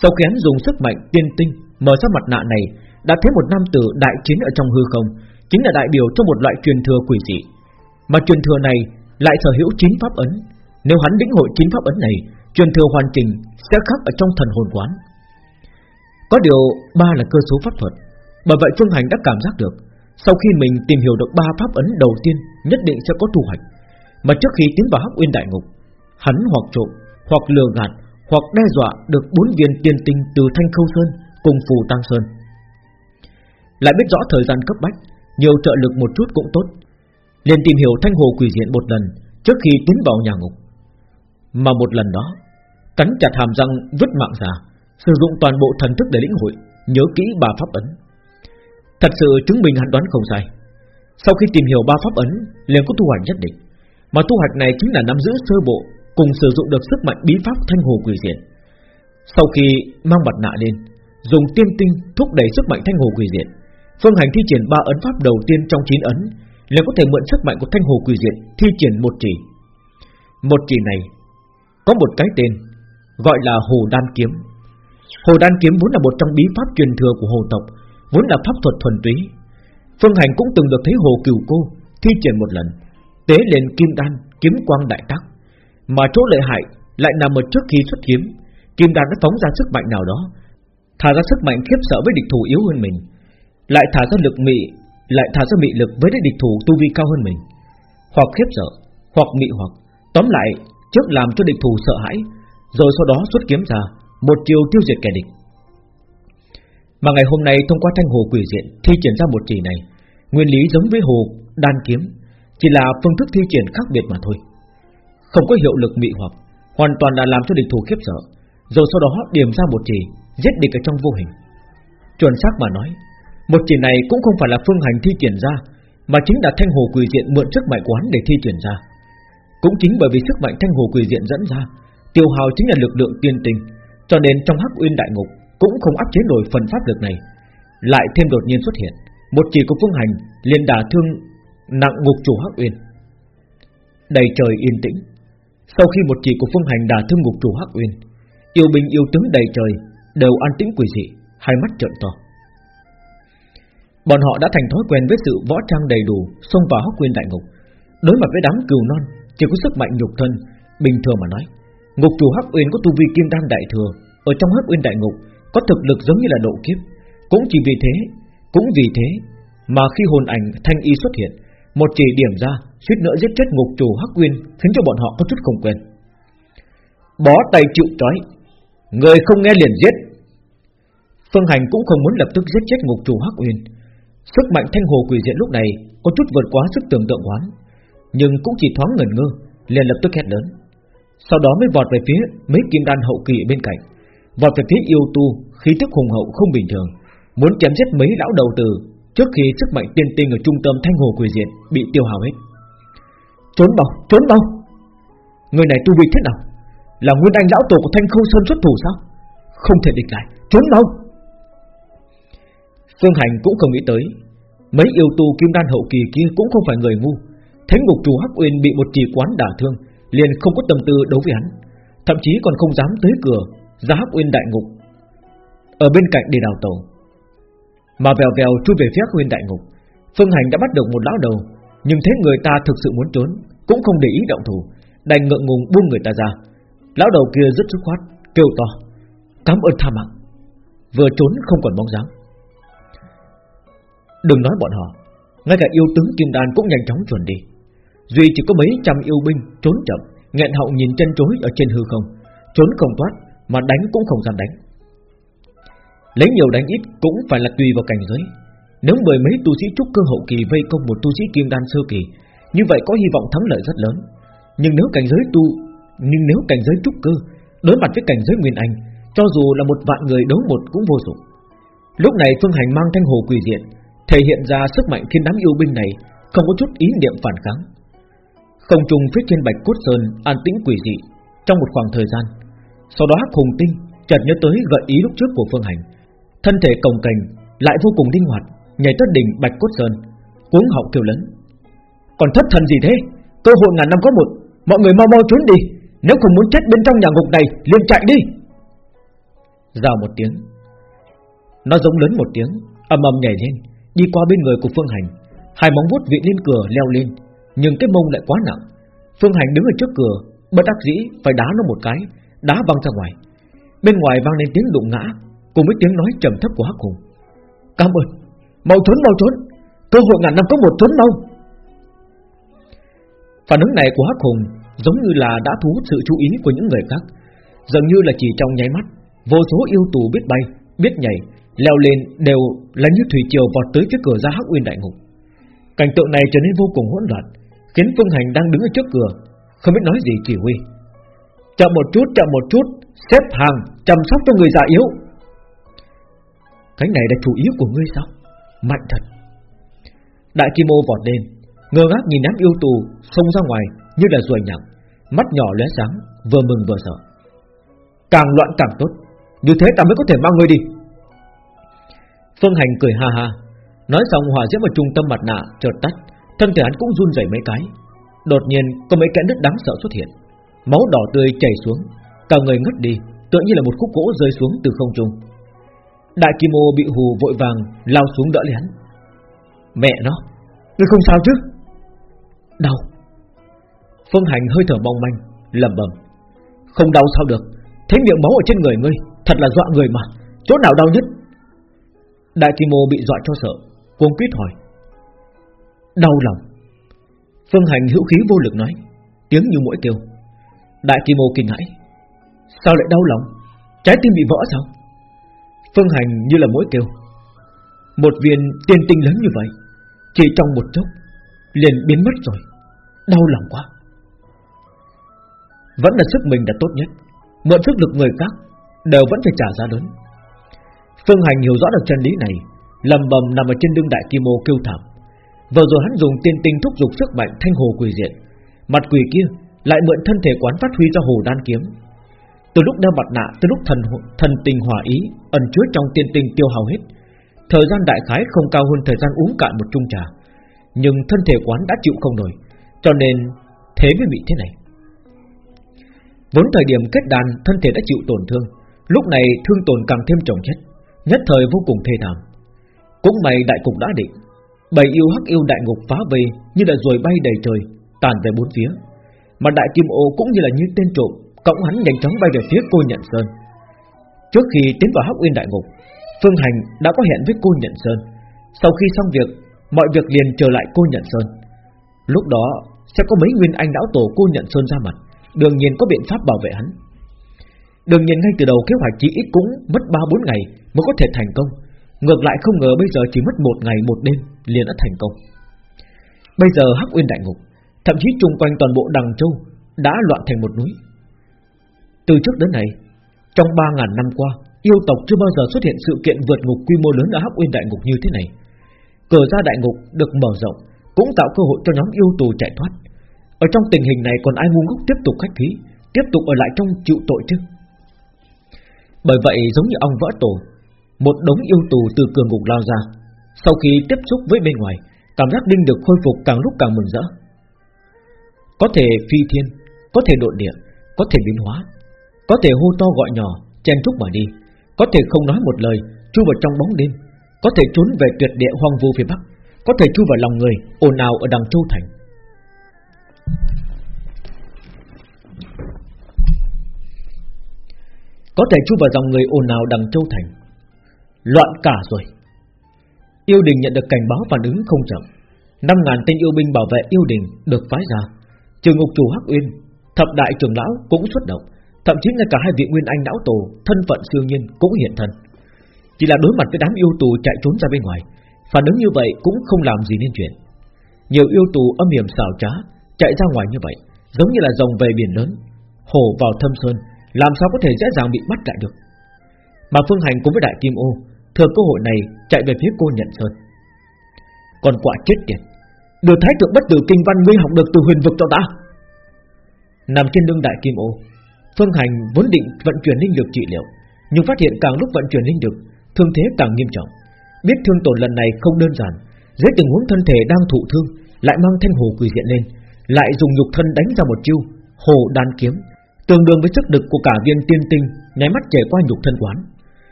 Sau khi hắn dùng sức mạnh tiên tinh mở ra mặt nạ này, đã thấy một nam tử đại chiến ở trong hư không, chính là đại biểu cho một loại truyền thừa quỷ dị. Mà truyền thừa này lại sở hữu chín pháp ấn. Nếu hắn lĩnh hội chín pháp ấn này, truyền thừa hoàn chỉnh sẽ khắc ở trong thần hồn quán. Có điều ba là cơ số pháp thuật, bởi vậy Phương Hành đã cảm giác được sau khi mình tìm hiểu được ba pháp ấn đầu tiên Nhất định sẽ có thu hoạch Mà trước khi tiến vào hắc uyên đại ngục Hắn hoặc trộm, hoặc lừa gạt hoặc đe dọa được bốn viên tiền tinh Từ Thanh Khâu Sơn cùng Phù Tăng Sơn. Lại biết rõ thời gian cấp bách, Nhiều trợ lực một chút cũng tốt, liền tìm hiểu thanh hồ quỷ diện một lần Trước khi tiến vào nhà ngục. Mà một lần đó, Cắn chặt hàm răng vứt mạng ra, Sử dụng toàn bộ thần thức để lĩnh hội, Nhớ kỹ ba pháp ấn. Thật sự chứng minh hắn đoán không sai. Sau khi tìm hiểu ba pháp ấn, liền có thu hoạch nhất định. Mà thu hoạch này chính là nắm giữ sơ bộ Cùng sử dụng được sức mạnh bí pháp thanh hồ quỷ diện Sau khi mang mặt nạ lên Dùng tiên tinh thúc đẩy sức mạnh thanh hồ quỷ diện Phương Hành thi triển ba ấn pháp đầu tiên trong chín ấn liền có thể mượn sức mạnh của thanh hồ quỷ diện thi triển một chỉ một chỉ này có một cái tên gọi là Hồ Đan Kiếm. Hồ Đan Kiếm vốn là một trong bí pháp truyền thừa của Hồ tộc, vốn là pháp thuật thuần túy. Phương Hành cũng từng được thấy Hồ Cửu Cô thi triển một lần, tế lên kim đan kiếm quang đại tác, mà chỗ lợi hại lại nằm ở trước khi xuất kiếm, kim đan đã phóng ra sức mạnh nào đó, thả ra sức mạnh khiếp sợ với địch thủ yếu hơn mình, lại thả ra lực mị, lại thả ra mị lực với địch thủ tu vi cao hơn mình, hoặc khiếp sợ, hoặc mị hoặc. Tóm lại trước làm cho địch thủ sợ hãi Rồi sau đó xuất kiếm ra Một chiều tiêu diệt kẻ địch. Mà ngày hôm nay thông qua thanh hồ quỷ diện Thi triển ra một chỉ này Nguyên lý giống với hồ đan kiếm Chỉ là phương thức thi triển khác biệt mà thôi. Không có hiệu lực mị hoặc, Hoàn toàn là làm cho địch thủ khiếp sợ, Rồi sau đó điểm ra một chỉ, Giết địch ở trong vô hình. Chuẩn xác mà nói, Một chỉ này cũng không phải là phương hành thi triển ra, Mà chính là thanh hồ quỷ diện mượn sức mạnh quán để thi triển ra. Cũng chính bởi vì sức mạnh thanh hồ quỷ diện dẫn ra, Tiêu hào chính là lực lượng tiên tinh, Cho nên trong hắc uyên đại ngục Cũng không áp chế nổi phần pháp lực này. Lại thêm đột nhiên xuất hiện, Một chỉ của phương hành liền đả thương Nặng ngục chủ hắc uyên. Đầy trời yên tĩnh. Sau khi một chỉ của phương hành đả thương ngục chủ hắc uyên, Yêu binh yêu tướng đầy trời Đều an tĩnh quỷ dị, Hai mắt trợn to. Bọn họ đã thành thói quen với sự võ trang đầy đủ, Xông vào hắc uyên đại ngục. Đối mặt với đám cừu non, chỉ có sức mạnh nhục thân, Bình thường mà nói, Ngục chủ Hắc Uyên có tu vi kim đan đại thừa, Ở trong Hắc Uyên đại ngục Có thực lực giống như là độ kiếp. Cũng chỉ vì thế, Cũng vì thế Mà khi hồn ảnh thanh y xuất hiện một chỉ điểm ra suýt nữa giết chết ngục chủ Hắc Uyên Khiến cho bọn họ có chút không quên. Bó tay chịu trói Người không nghe liền giết Phương Hành cũng không muốn lập tức giết chết ngục chủ Hắc Uyên Sức mạnh thanh hồ quỷ diện lúc này Có chút vượt quá sức tưởng tượng quán nhưng cũng chỉ thoáng ngẩn ngơ, liền lập tức hét lớn. Sau đó mới vọt về phía mấy kim đan hậu kỳ bên cạnh, vọt về phía yêu tu khí tức hùng hậu không bình thường, muốn chém giết mấy lão đầu tử trước khi sức mạnh tiên tinh ở trung tâm thanh hồ quỷ diện bị tiêu hao hết. Trốn đâu, trốn đâu, Người này tu vi thế nào? Là nguyên anh lão tổ của thanh khâu sơn xuất thủ sao? Không thể địch lại, trốn đâu, Phương Hành cũng không nghĩ tới Mấy yêu tu kim đan hậu kỳ kia cũng không phải người ngu Thấy ngục chủ Hắc Uyên bị một trì quán đả thương, liền không có tâm tư đấu với hắn, thậm chí còn không dám tới cửa ra Hắc Uyên đại ngục. Ở bên cạnh để đào tàu, mà vèo vèo chui về phía Hắc đại ngục, Phương Hành đã bắt được một lão đầu, nhưng thấy người ta thực sự muốn trốn, cũng không để ý động thủ, đành ngượng ngùng buông người ta ra. Lão đầu kia rất xúc khoát, kêu to: "Cảm ơn tha mạng!" Vừa trốn không còn bóng dáng. Đừng nói bọn họ, ngay cả yêu tướng Kim Đan cũng nhanh chóng chuẩn đi. Duy chỉ có mấy trăm yêu binh trốn chậm nghẹn họng nhìn chân chối ở trên hư không Trốn không thoát Mà đánh cũng không dám đánh Lấy nhiều đánh ít cũng phải là tùy vào cảnh giới. Nếu mười mấy tu sĩ trúc cơ hậu kỳ Vây công một tu sĩ kim đan sơ kỳ Như vậy có hy vọng thắng lợi rất lớn. Nhưng nếu cảnh giới tu Nhưng nếu cảnh giới trúc cơ Đối mặt với cảnh giới nguyên anh Cho dù là một vạn người đấu một cũng vô dụng. Lúc này Phương Hành mang thanh hồ quỷ diện Thể hiện ra sức mạnh khiến đám yêu binh này Không có chút ý niệm phản kháng. Không trùng phía trên bạch cốt sơn an tĩnh quỷ dị trong một khoảng thời gian. Sau đó Hắc Hùng Tinh chợt nhớ tới gợi ý lúc trước của Phương Hành, thân thể cồng cành lại vô cùng linh hoạt, nhảy tới đỉnh bạch cốt sơn, cuống họng kêu lớn. Còn thất thần gì thế? Cơ hội ngàn năm có một, mọi người mau mau trốn đi, nếu không muốn chết bên trong nhà ngục này, liền chạy đi. Rào một tiếng, nó giống lớn một tiếng, ầm ầm nhảy lên, đi qua bên người của Phương Hành, hai móng vuốt vị lên cửa leo lên, nhưng cái mông lại quá nặng. Phương Hành đứng ở trước cửa, bất đắc dĩ phải đá nó một cái, đá văng ra ngoài. Bên ngoài vang lên tiếng đụng ngã, cùng với tiếng nói trầm thấp của Hắc Hùng. Cảm ơn, mau trốn mau trốn, cơ hội ngàn năm có một trốn mau. Phản ứng này của Hắc Hùng giống như là đã thu hút sự chú ý của những người khác, dường như là chỉ trong nháy mắt, vô số yêu tù biết bay, biết nhảy, leo lên đều là như thủy triều vọt tới trước cửa ra Hắc Uyên đại ngục. Cảnh tượng này trở nên vô cùng hỗn loạn, khiến Phương Hành đang đứng ở trước cửa, không biết nói gì chỉ huy. Chậm một chút, chậm một chút, xếp hàng, chăm sóc cho người già yếu. Cái này là chủ ý của ngươi sao? Mạnh thật. Đại Kim Ô vọt lên, Ngơ ngác nhìn đám yêu tù Xông ra ngoài như là ruồi nhặng, Mắt nhỏ lóe sáng, vừa mừng vừa sợ Càng loạn càng tốt, Như thế ta mới có thể mang ngươi đi Phương Hành cười ha ha, Nói xong hòa diễm ở trung tâm mặt nạ chợt tắt, Thân thể hắn cũng run rẩy mấy cái Đột nhiên có mấy kẽ nứt đáng sợ xuất hiện, Máu đỏ tươi chảy xuống, Cả người ngất đi, Tựa như là một khúc gỗ rơi xuống từ không trung Đại Kim Ô bị hù vội vàng, Lao xuống đỡ lấy hắn. Mẹ nó, Ngươi không sao chứ? Đau. Phương Hành hơi thở mong manh, lẩm bẩm. Không đau sao được Thấy miệng máu ở trên người ngươi, Thật là dọa người mà, Chỗ nào đau nhất? Đại Kim Ô bị dọa cho sợ, Cuồng quyết hỏi. Đau lòng. Phương Hành hữu khí vô lực nói, Tiếng như mũi kêu. Đại Kim Ô kinh hãi. Sao lại đau lòng? Trái tim bị vỡ sao? Phương Hành như là mũi kêu. Một viên tiên tinh lớn như vậy, Chỉ trong một chốc, Liền biến mất rồi. Đau lòng quá. Vẫn là sức mình đã tốt nhất. Mượn sức lực người khác, Đều vẫn phải trả giá lớn. Phương Hành hiểu rõ được chân lý này, lầm bầm nằm ở trên đương đại kim ô kêu thảm. Vừa rồi hắn dùng tiên tinh thúc dục sức mạnh thanh hồ quỷ diện Mặt quỷ kia lại mượn thân thể quán phát huy ra hồ đan kiếm. Từ lúc đeo mặt nạ, Từ lúc thần thần tình hòa ý, Ẩn chứa trong tiên tinh tiêu hao hết, Thời gian đại khái không cao hơn thời gian uống cạn một chung trà. Nhưng thân thể quán đã chịu không nổi, Cho nên thế mới bị thế này. Vốn thời điểm kết đàn Thân thể đã chịu tổn thương, Lúc này thương tổn càng thêm trọng chất, Nhất thời vô cùng thê thảm. Cũng may đại cục đã định Bảy yêu hắc yêu đại ngục phá vây Như là rồi bay đầy trời, Tàn về bốn phía. Mà đại kim ô cũng như là như tên trộm Cộng hắn nhanh chóng bay về phía cô nhận sơn. Trước khi tiến vào hắc uyên đại ngục, Phương Hành đã có hẹn với cô nhận sơn. Sau khi xong việc, Mọi việc liền trở lại cô nhận sơn. Lúc đó, sẽ có mấy nguyên anh lão tổ cô nhận sơn ra mặt, Đương nhiên có biện pháp bảo vệ hắn. Đương nhiên ngay từ đầu kế hoạch chỉ ít cũng mất 3-4 ngày mới có thể thành công. Ngược lại không ngờ bây giờ chỉ mất một ngày một đêm liền đã thành công. Bây giờ Hắc Uyên Đại Ngục, Thậm chí chung quanh toàn bộ Đằng Châu Đã loạn thành một núi. Từ trước đến nay, Trong 3.000 năm qua, Yêu tộc chưa bao giờ xuất hiện sự kiện vượt ngục quy mô lớn ở Hắc Uyên Đại Ngục như thế này. Cửa ra Đại Ngục được mở rộng, Cũng tạo cơ hội cho nhóm yêu tù chạy thoát. Ở trong tình hình này còn ai ngu ngốc tiếp tục khách khí, Tiếp tục ở lại trong chịu tội chứ? Bởi vậy, giống như ong vỡ tổ, Một đống yêu tù từ cường ngục lao ra. Sau khi tiếp xúc với bên ngoài, Cảm giác linh được khôi phục càng lúc càng mừng rỡ. Có thể phi thiên, Có thể độn địa, Có thể biến hóa có thể hô to gọi nhỏ, Chen trúc mà đi. Có thể không nói một lời, Chui vào trong bóng đêm. Có thể trốn về tuyệt địa hoang vu phía Bắc. Có thể chui vào lòng người, ồn ào ở đằng Châu Thành. Có thể chui vào dòng người ồn ào đằng châu thành. Loạn cả rồi. Yêu đình nhận được cảnh báo phản ứng không chậm. Năm ngàn tên yêu binh bảo vệ yêu đình Được phái ra. Trường ngục chủ Hắc Uyên, Thập đại trưởng lão cũng xuất động. Thậm chí ngay cả hai vị nguyên anh lão tổ, Thân phận siêu nhiên cũng hiện thân. Chỉ là đối mặt với đám yêu tù chạy trốn ra bên ngoài, Phản ứng như vậy cũng không làm gì nên chuyện. Nhiều yêu tù âm hiểm xảo trá, Chạy ra ngoài như vậy, Giống như là dòng về biển lớn Hồ vào thâm sơn, làm sao có thể dễ dàng bị bắt lại được. Mà Phương Hành cùng với Đại Kim Ô, Thừa cơ hội này chạy về phía cô nhận sơn. Còn quả chết tiệt được thái thượng bất tử kinh văn ngươi học được từ huyền vực cho ta. Nằm trên lưng Đại Kim Ô Phương Hành vốn định vận chuyển linh lực trị liệu, Nhưng phát hiện càng lúc vận chuyển linh lực, Thương thế càng nghiêm trọng. Biết thương tổn lần này không đơn giản, Dưới tình huống thân thể đang thụ thương, Lại mang thanh hồ quỷ diện lên, Lại dùng nhục thân đánh ra một chiêu, Hồ đan kiếm, Tương đương với sức lực của cả viên tiên tinh, Nháy mắt chảy qua nhục thân quán.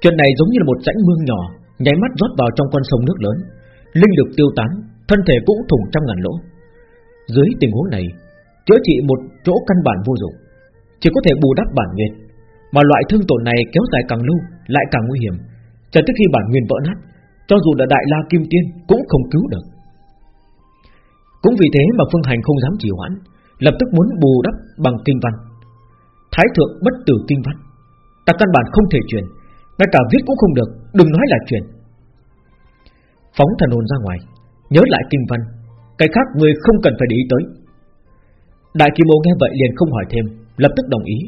Chuyện này giống như là một rãnh mương nhỏ, Nháy mắt rót vào trong con sông nước lớn, Linh lực tiêu tán, Thân thể cũng thủng trăm ngàn lỗ. Dưới tình huống này, Chữa trị một chỗ căn bản vô dụng. Chỉ có thể bù đắp bản nguyên. Mà loại thương tổn này kéo dài càng lâu, Lại càng nguy hiểm. Cho tới khi bản nguyên vỡ nát, Cho dù là đại la kim tiên cũng không cứu được. Cũng vì thế mà Phương Hành không dám trì hoãn, Lập tức muốn bù đắp bằng kinh văn. Thái thượng bất tử kinh văn. Ta căn bản không thể truyền, Ngay cả viết cũng không được, Đừng nói là truyền. Phóng thần hồn ra ngoài, Nhớ lại kinh văn. Cái khác người không cần phải để ý tới. Đại Kim Ô nghe vậy liền không hỏi thêm. Lập tức đồng ý,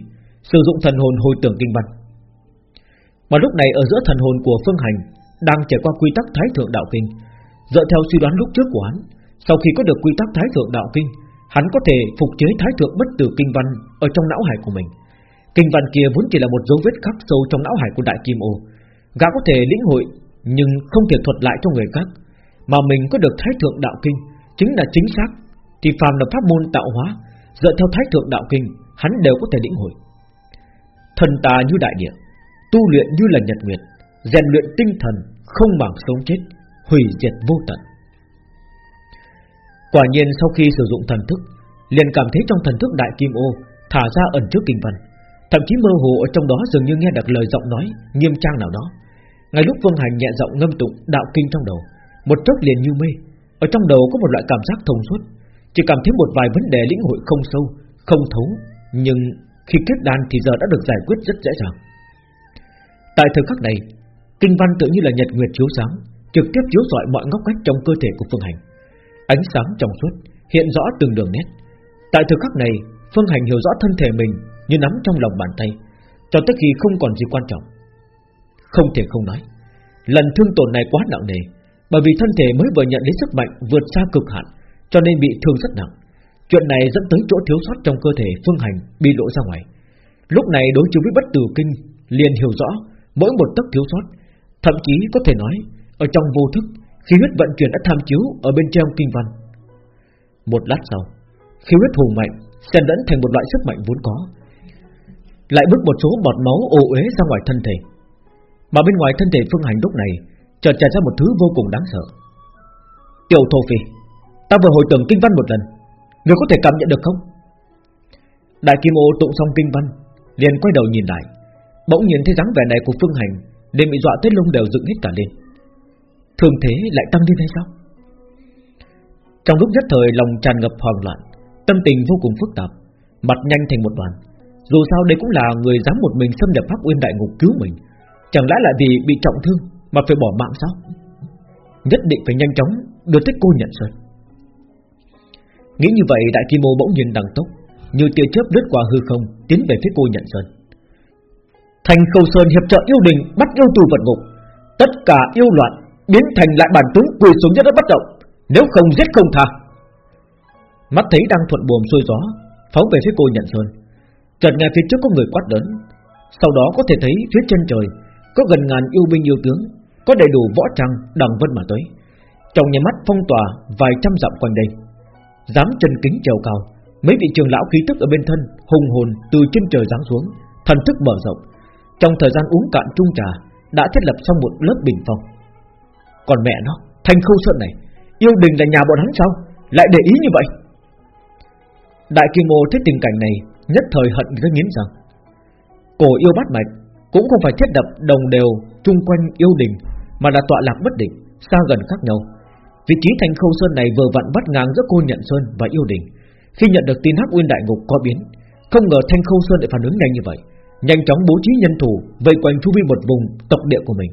Sử dụng thần hồn hồi tưởng kinh văn. Mà lúc này ở giữa thần hồn của Phương Hành Đang trải qua quy tắc Thái Thượng Đạo Kinh, Dựa theo suy đoán lúc trước của hắn, Sau khi có được quy tắc Thái Thượng Đạo Kinh, Hắn có thể phục chế Thái Thượng bất tử kinh văn Ở trong não hải của mình. Kinh văn kia vốn chỉ là một dấu vết khắc sâu trong não hải của Đại Kim Ô. Gã có thể lĩnh hội Nhưng không thể thuật lại cho người khác. Mà mình có được Thái Thượng Đạo Kinh Chính là chính xác, Thì phàm là pháp môn tạo hóa, Dựa theo Thái Thượng Đạo Kinh Hắn đều có thể lĩnh hội Thần ta như đại địa, Tu luyện như là nhật nguyệt, rèn luyện tinh thần, Không màng sống chết, Hủy diệt vô tận. Quả nhiên sau khi sử dụng thần thức, liền cảm thấy trong thần thức đại kim ô Thả ra ẩn trước kinh văn, Thậm chí mơ hồ ở trong đó dường như nghe được lời giọng nói Nghiêm trang nào đó. Ngay lúc Vương Hành nhẹ giọng ngâm tụng đạo kinh trong đầu, Một chốc liền như mê, Ở trong đầu có một loại cảm giác thông suốt, Chỉ cảm thấy một vài vấn đề lĩnh hội không sâu, Không thấu nhưng khi kết đan thì giờ đã được giải quyết rất dễ dàng. Tại thời khắc này, Kinh văn tự như là nhật nguyệt chiếu sáng, Trực tiếp chiếu rọi mọi ngóc ngách trong cơ thể của Phương Hành. Ánh sáng trong suốt, Hiện rõ từng đường nét. Tại thời khắc này, Phương Hành hiểu rõ thân thể mình Như nắm trong lòng bàn tay, Cho tới khi không còn gì quan trọng. Không thể không nói, Lần thương tổn này quá nặng nề, Bởi vì thân thể mới vừa nhận đến sức mạnh vượt xa cực hạn, Cho nên bị thương rất nặng. Chuyện này dẫn tới chỗ thiếu sót trong cơ thể Phương Hành bị lộ ra ngoài. Lúc này đối chiếu với bất tử kinh, liền hiểu rõ mỗi một tấc thiếu sót, Thậm chí có thể nói, Ở trong vô thức, Khí huyết vận chuyển đã tham chiếu ở bên trong kinh văn. Một lát sau, Khí huyết hùng mạnh, xen lẫn thành một loại sức mạnh vốn có. Lại bước một số bọt máu ô uế ra ngoài thân thể. Mà bên ngoài thân thể phương hành lúc này, Chợt tràn ra một thứ vô cùng đáng sợ. Tiểu thổ phi Ta vừa hồi tưởng kinh văn một lần. Người có thể cảm nhận được không? Đại kim ô tụng xong kinh văn, Liền quay đầu nhìn lại. Bỗng nhìn thấy dáng vẻ này của phương hành, liền bị dọa tới lông đều dựng hết cả lên. Thường thế lại tăng lên hay sao? Trong lúc nhất thời lòng tràn ngập hoang loạn, Tâm tình vô cùng phức tạp, Mặt nhanh thành một đoàn. Dù sao đây cũng là người dám một mình xâm nhập Pháp Uyên Đại Ngục cứu mình, Chẳng lẽ lại vì bị trọng thương Mà phải bỏ mạng sao? Nhất định phải nhanh chóng đưa tới cô nhận sơn Nghĩ như vậy, Đại Kim Ô bỗng nhiên đằng tốc. Như tia chớp lướt qua hư không, Tiến về phía cô nhận sơn. Thành khâu sơn hiệp trợ yêu đình, Bắt yêu tù vật ngục. Tất cả yêu loạn biến thành lại bản tướng, quỳ xuống nhất đất bất động. Nếu không giết không tha. Mắt thấy đang thuận buồm xuôi gió, phóng về phía cô nhận sơn. Chợt nghe phía trước có người quát lớn. Sau đó có thể thấy phía chân trời có gần ngàn yêu binh yêu tướng, có đầy đủ võ trang, đằng vân mà tới. Trong nhà mắt phong tỏa vài trăm dặm quanh đây dám chân kính trèo cao. Mấy vị trường lão khí tức ở bên thân, hùng hồn từ trên trời giáng xuống, thần thức mở rộng. Trong thời gian uống cạn chung trà, đã thiết lập xong một lớp bình phong. Còn mẹ nó, Thanh khâu sơn này, Yêu đình là nhà bọn hắn sao? Lại để ý như vậy. Đại kim ô thấy tình cảnh này, Nhất thời hận rất nghiến rằng Cổ yêu bát mạch Cũng không phải thiết đập đồng đều chung quanh yêu đình, Mà là tọa lạc bất định, Xa gần khác nhau. Vị trí thành khâu sơn này vừa vặn bắt ngang giữa cô nhận sơn và yêu đình Khi nhận được tin hắc uyên đại ngục có biến Không ngờ thanh khâu sơn lại phản ứng nhanh như vậy Nhanh chóng bố trí nhân thủ Vây quanh chu vi một vùng tộc địa của mình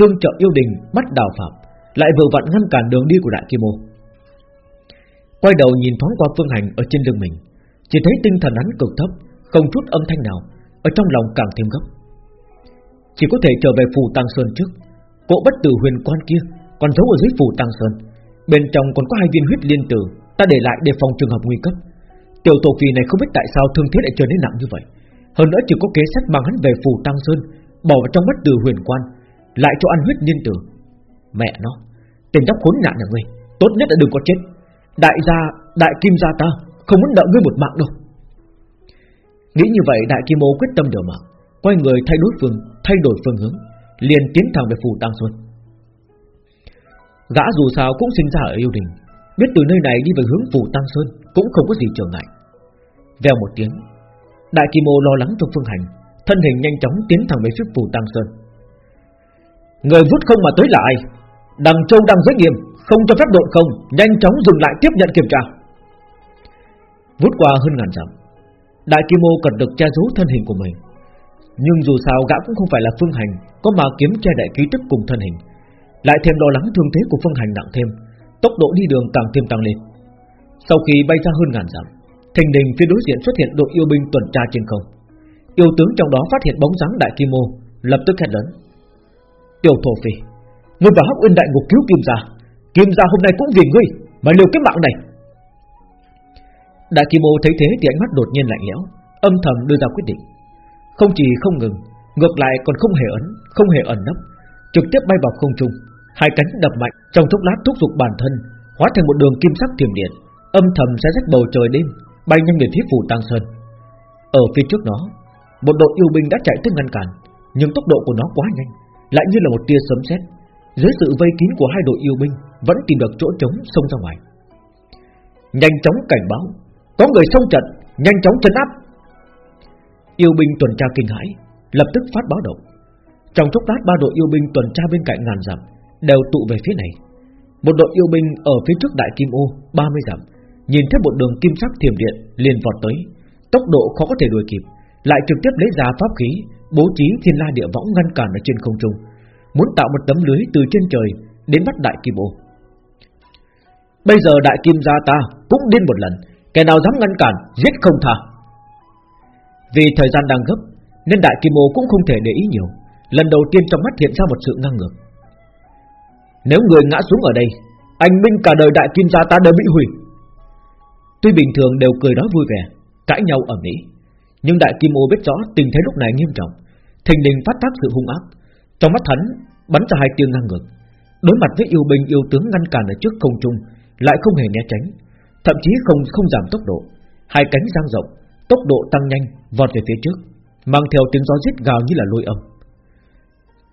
tương trợ yêu đình bắt đào phạm, lại vừa vặn ngăn cản đường đi của đại kim ô. Quay đầu nhìn thoáng qua phương hành ở trên lưng mình, chỉ thấy tinh thần hắn cực thấp, không chút âm thanh nào, ở trong lòng càng thêm gấp. Chỉ có thể trở về phù tăng sơn trước, cỗ bất tử huyền quan kia còn giấu ở dưới phủ tăng sơn, bên trong còn có hai viên huyết liên tử, ta để lại để phòng trường hợp nguy cấp. Tiểu tổ phi này không biết tại sao thương thế lại trở nên nặng như vậy. Hơn nữa chỉ có kế sách mang hắn về phủ tăng sơn, bỏ vào trong mắt từ huyền quan, lại cho ăn huyết liên tử. Mẹ nó Tên đắp khốn nạn nhà ngươi Tốt nhất là đừng có chết. Đại gia, đại kim gia ta Không muốn nợ ngươi một mạng đâu. Nghĩ như vậy đại kim ô quyết tâm điều mạng Quay người thay đối phương Thay đổi phương hướng Liền tiến thẳng về phủ Tăng Xuân Gã dù sao cũng sinh ra ở yêu đình, Biết từ nơi này đi về hướng phủ Tăng Sơn Cũng không có gì trở ngại. Vèo một tiếng, Đại kim ô lo lắng cho phương hành, Thân hình nhanh chóng tiến thẳng về phía phủ Tăng Sơn. Người vút không mà tới là ai? Đằng Châu đang giới nghiêm, Không cho phép độn không, Nhanh chóng dừng lại tiếp nhận kiểm tra. Vút qua hơn ngàn dặm, Đại Kim Ô cần được che giấu thân hình của mình. Nhưng dù sao gã cũng không phải là phương hành Có mà kiếm che đại ký tức cùng thân hình. Lại thêm lo lắng thương thế của phương hành nặng thêm Tốc độ đi đường càng thêm tăng lên. Sau khi bay ra hơn ngàn dặm Thình đình phía đối diện xuất hiện đội yêu binh tuần tra trên không. Yêu tướng trong đó phát hiện bóng dáng đại kim mô, Lập tức hét lớn. Tiểu thổ phi Ngươi vào hắc uyên đại ngục cứu kim gia.
Kim gia hôm nay cũng vì ngươi Mà liều cái mạng này.
Đại Kim mô thấy thế thì ánh mắt đột nhiên lạnh lẽo Âm thầm đưa ra quyết định. Không chỉ không ngừng Ngược lại còn không hề ấn Không hề ẩn nấp Trực tiếp bay vào không trung. Hai cánh đập mạnh, Trong thúc lát thúc dục bản thân, Hóa thành một đường kim sắc tiềm điện, Âm thầm sẽ rách bầu trời đêm, Bay nhanh về phía phủ Tăng Sơn. Ở phía trước nó, Một đội yêu binh đã chạy tới ngăn cản, Nhưng tốc độ của nó quá nhanh, Lại như là một tia sấm sét. Dưới sự vây kín của hai đội yêu binh, Vẫn tìm được chỗ trống xông ra ngoài. Nhanh chóng cảnh báo, Có người xông trận, Nhanh chóng chấn áp! Yêu binh tuần tra kinh hãi, Lập tức phát báo động. Trong chốc lát, ba đội yêu binh tuần tra bên cạnh ngàn dặm Đều tụ về phía này. Một đội yêu binh ở phía trước đại kim ô 30 dặm, Nhìn thấy một đường kim sắc thiểm điện liền vọt tới. Tốc độ khó có thể đuổi kịp, Lại trực tiếp lấy ra pháp khí, Bố trí thiên la địa võng ngăn cản ở trên không trung, Muốn tạo một tấm lưới từ trên trời Đến bắt đại kim ô. Bây giờ đại kim gia ta Cũng điên một lần, Kẻ nào dám ngăn cản, giết không tha. Vì thời gian đang gấp, Nên đại kim ô cũng không thể để ý nhiều, Lần đầu tiên trong mắt hiện ra một sự ngang ngược. Nếu người ngã xuống ở đây, Anh minh cả đời đại kim gia ta đều bị hủy. Tuy bình thường đều cười nói vui vẻ, Cãi nhau ở mỹ, Nhưng đại kim ô biết rõ tình thế lúc này nghiêm trọng, Thình đình phát tác sự hung ác. Trong mắt hắn, bắn ra hai tiếng ngang ngược. Đối mặt với yêu binh yêu tướng ngăn cản ở trước không trung, Lại không hề né tránh, Thậm chí không không giảm tốc độ. Hai cánh giang rộng, Tốc độ tăng nhanh, vọt về phía trước, Mang theo tiếng gió rít gào như là lôi âm.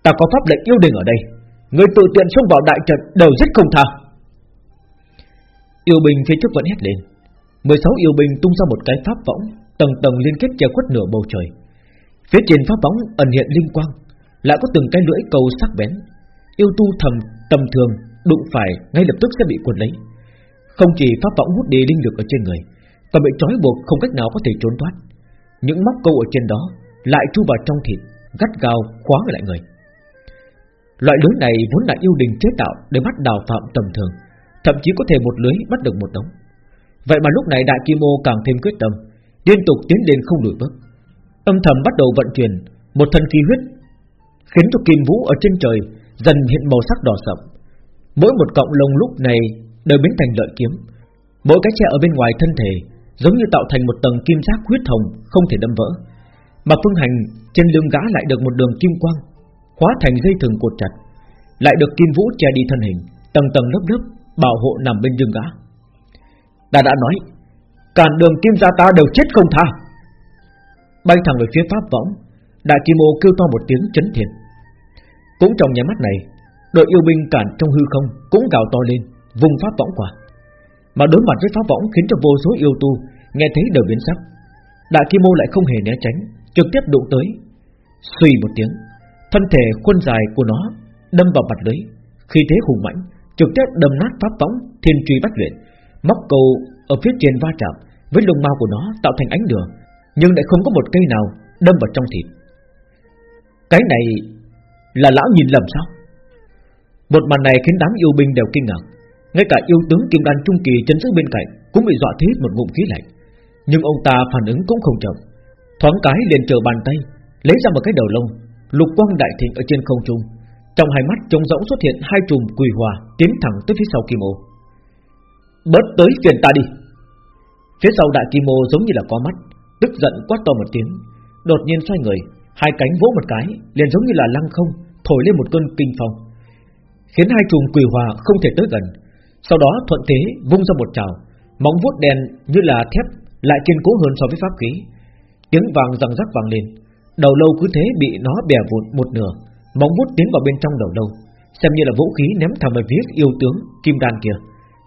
Ta có pháp lệnh yêu đình ở đây. Người tự tiện xông vào đại trận Đều giết không tha. Yêu binh phía trước vẫn hét lên. 16 yêu binh tung ra một cái pháp võng, Tầng tầng liên kết che khuất nửa bầu trời. Phía trên pháp võng ẩn hiện linh quang, Lại có từng cái lưỡi cầu sắc bén. Yêu tu thầm, tầm thường, Đụng phải, ngay lập tức sẽ bị cuốn lấy. Không chỉ pháp võng hút đi linh lực ở trên người, Còn bị trói buộc không cách nào có thể trốn thoát. Những móc câu ở trên đó Lại chui vào trong thịt, Gắt gao khóa lại người. Loại lưới này vốn là yêu đình chế tạo Để bắt đào phạm tầm thường, Thậm chí có thể một lưới bắt được một đống. Vậy mà lúc này Đại Kim Ô càng thêm quyết tâm, Liên tục tiến lên không lùi bước. Âm thầm bắt đầu vận chuyển Một thân khí huyết, Khiến cho kim vũ ở trên trời Dần hiện màu sắc đỏ sậm. Mỗi một cọng lông lúc này đều biến thành lợi kiếm. Mỗi cái che ở bên ngoài thân thể Giống như tạo thành một tầng kim giác huyết hồng Không thể đâm vỡ, Mà phương hành trên lưng gã lại được một đường kim quang Hóa thành dây thừng cột chặt, Lại được kim vũ che đi thân hình, Tầng tầng lớp lớp, bảo hộ nằm bên lưng gã. Ta đã nói, Cản đường kim gia ta đều chết không tha. Bay thẳng về phía pháp võng, Đại kim ô kêu to một tiếng chấn thiền Cũng trong nhà mắt này, Đội yêu binh cản trong hư không Cũng gào to lên, Vùng pháp võng qua. Mà đối mặt với pháp võng khiến cho vô số yêu tu Nghe thấy đều biến sắc. Đại kim ô lại không hề né tránh, Trực tiếp đụng tới, Suy một tiếng. Thân thể khuôn dài của nó đâm vào mặt lưới. Khi thế hùng mãnh Trực tiếp đâm nát pháp võng thiên truy bách luyện, Móc cầu ở phía trên va chạm Với lông mao của nó tạo thành ánh lửa, Nhưng lại không có một cây nào đâm vào trong thịt. Cái này Là lão nhìn lầm sao? Một màn này khiến đám yêu binh đều kinh ngạc. Ngay cả yêu tướng kim đan trung kỳ chân sức bên cạnh Cũng bị dọa thế một ngụm khí lạnh. Nhưng ông ta phản ứng cũng không chậm, Thoáng cái liền chờ bàn tay, Lấy ra một cái đầu lông Lục quang đại thịnh ở trên không trung. Trong hai mắt trống rỗng xuất hiện hai chùm quỳ hòa Tiến thẳng tới phía sau kim ô. Bớt tới phiền ta đi. Phía sau đại kim ô giống như là có mắt, Tức giận quát to một tiếng. Đột nhiên xoay người, Hai cánh vỗ một cái, liền giống như là lăng không, Thổi lên một cơn kinh phong. Khiến hai chùm quỳ hòa không thể tới gần. Sau đó thuận thế vung ra một trào Móng vuốt đen như là thép, Lại kiên cố hơn so với pháp khí. Tiếng vàng răng rắc vang lên. Đầu lâu cứ thế bị nó bẻ vụn một nửa Móng bút tiến vào bên trong đầu lâu Xem như là vũ khí ném thẳng về phía yêu tướng Kim đan kia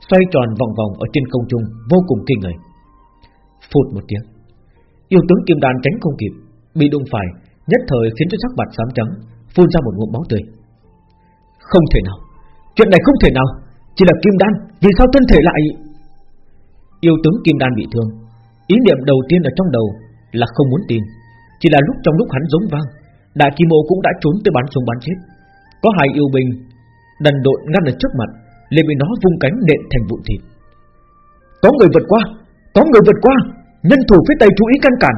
xoay tròn vòng vòng ở trên không trung vô cùng kinh người. Phụt một tiếng, yêu tướng kim đan tránh không kịp, bị đụng phải, nhất thời khiến cho sắc mặt xám trắng, phun ra một ngụm máu tươi. Không thể nào, chuyện này không thể nào, chỉ là kim đan, vì sao thân thể lại? Yêu tướng kim đan bị thương, ý niệm đầu tiên ở trong đầu là không muốn tin, chỉ là lúc trong lúc hắn giống vang, đại kim ô cũng đã trốn tới bắn súng bắn chết, có hai yêu binh đần độn ngăn ở trước mặt liền bị nó vung cánh nện thành vụn thịt. Có người vượt qua, có người vượt qua, nhân thủ phía tây chú ý ngăn cản.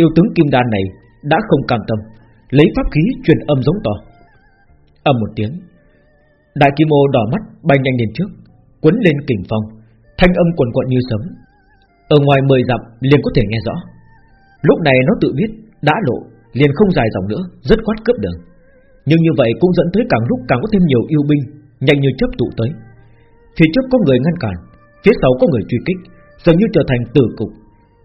Yêu tướng kim đan này đã không cam tâm, lấy pháp khí truyền âm giống to. Âm một tiếng, Đại Kim Ô đỏ mắt bay nhanh lên trước, quấn lên kình phong, thanh âm quần quận như sấm. Ở ngoài mười dặm liền có thể nghe rõ. Lúc này nó tự biết đã lộ, liền không dài dòng nữa, rất quát cướp đường. Nhưng như vậy cũng dẫn tới càng lúc càng có thêm nhiều yêu binh nhanh như chớp tụ tới. Phía trước có người ngăn cản, phía sau có người truy kích, dường như trở thành tử cục.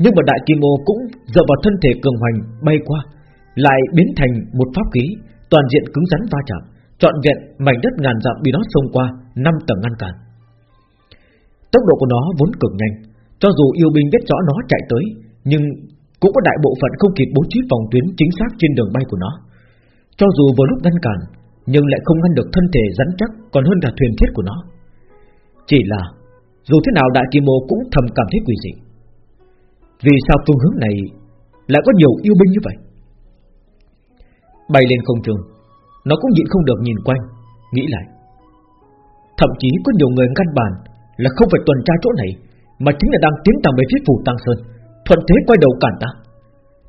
Nhưng mà đại kim ô cũng dựa vào thân thể cường hoành bay qua, lại biến thành một pháp khí toàn diện cứng rắn va chạm, trọn vẹn mảnh đất ngàn dặm bị nó xông qua năm tầng ngăn cản. Tốc độ của nó vốn cực nhanh, cho dù yêu binh biết rõ nó chạy tới, nhưng cũng có đại bộ phận không kịp bố trí phòng tuyến chính xác trên đường bay của nó. Cho dù vừa lúc ngăn cản, nhưng lại không ngăn được thân thể rắn chắc còn hơn cả thuyền thiết của nó. Chỉ là dù thế nào đại kim ô cũng thầm cảm thấy quỷ dị. Vì sao phương hướng này lại có nhiều yêu binh như vậy? Bay lên không trung, nó cũng nhịn không được nhìn quanh, nghĩ lại. Thậm chí có nhiều người ngăn bàn là không phải tuần tra chỗ này, mà chính là đang tiến thẳng về phía phủ Tăng Sơn, thuận thế quay đầu cản ta.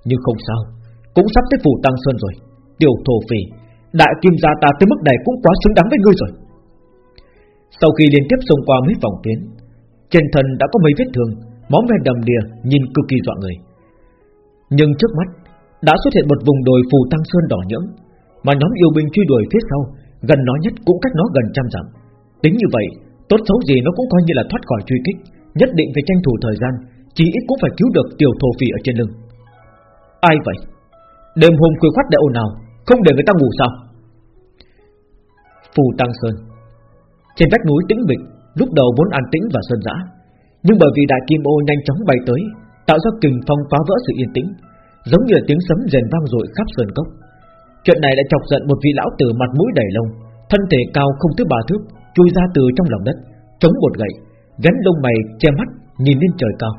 Nhưng không sao, cũng sắp tới phủ Tăng Sơn rồi. Tiểu thổ phỉ, đại kim gia ta tới mức này cũng quá xứng đáng với ngươi rồi. Sau khi liên tiếp xông qua mấy vòng tuyến, trên thân đã có mấy vết thương, máu me đầm đìa, nhìn cực kỳ dọa người. Nhưng trước mắt đã xuất hiện một vùng đồi phù tăng sơn đỏ nhưỡng, mà nhóm yêu binh truy đuổi phía sau, gần nó nhất cũng cách nó gần trăm dặm. Tính như vậy, tốt xấu gì nó cũng coi như là thoát khỏi truy kích, nhất định phải tranh thủ thời gian, chỉ ít cũng phải cứu được tiểu thổ phỉ ở trên lưng. Ai vậy? Đêm hôm khuya khoát đại ồn nào, không để người ta ngủ sao? Phù Tăng Sơn Trên vách núi tĩnh mịch Lúc đầu vốn an tĩnh và sơn dã Nhưng bởi vì đại kim ô nhanh chóng bay tới Tạo ra kình phong phá vỡ sự yên tĩnh Giống như tiếng sấm rền vang dội khắp sơn cốc Chuyện này đã chọc giận một vị lão tử mặt mũi đầy lông Thân thể cao không tới ba thước Chui ra từ trong lòng đất Chống một gậy Gắn lông mày che mắt Nhìn lên trời cao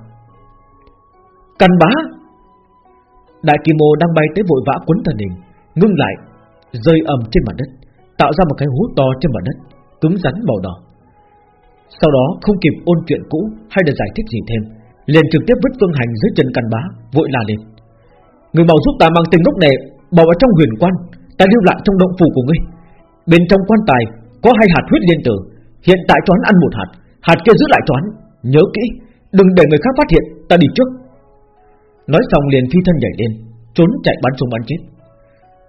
Căn bá. Đại kim ô đang bay tới vội vã cuốn thân hình, Ngưng lại, Rơi ầm trên mặt đất, Tạo ra một cái hố to trên mặt đất, Cứng rắn màu đỏ. Sau đó không kịp ôn chuyện cũ Hay là giải thích gì thêm, liền trực tiếp vứt phương hành dưới chân căn bá, Vội la lên. Người màu giúp ta mang tình lúc này Bỏ vào trong huyền quan, Ta lưu lại trong động phủ của ngươi. Bên trong quan tài có hai hạt huyết liên tử, Hiện tại choán ăn một hạt Hạt kia giữ lại choán Nhớ kỹ, Đừng để người khác phát hiện, Ta đi trước. Nói xong liền phi thân nhảy lên, Trốn chạy bắn súng bắn chết.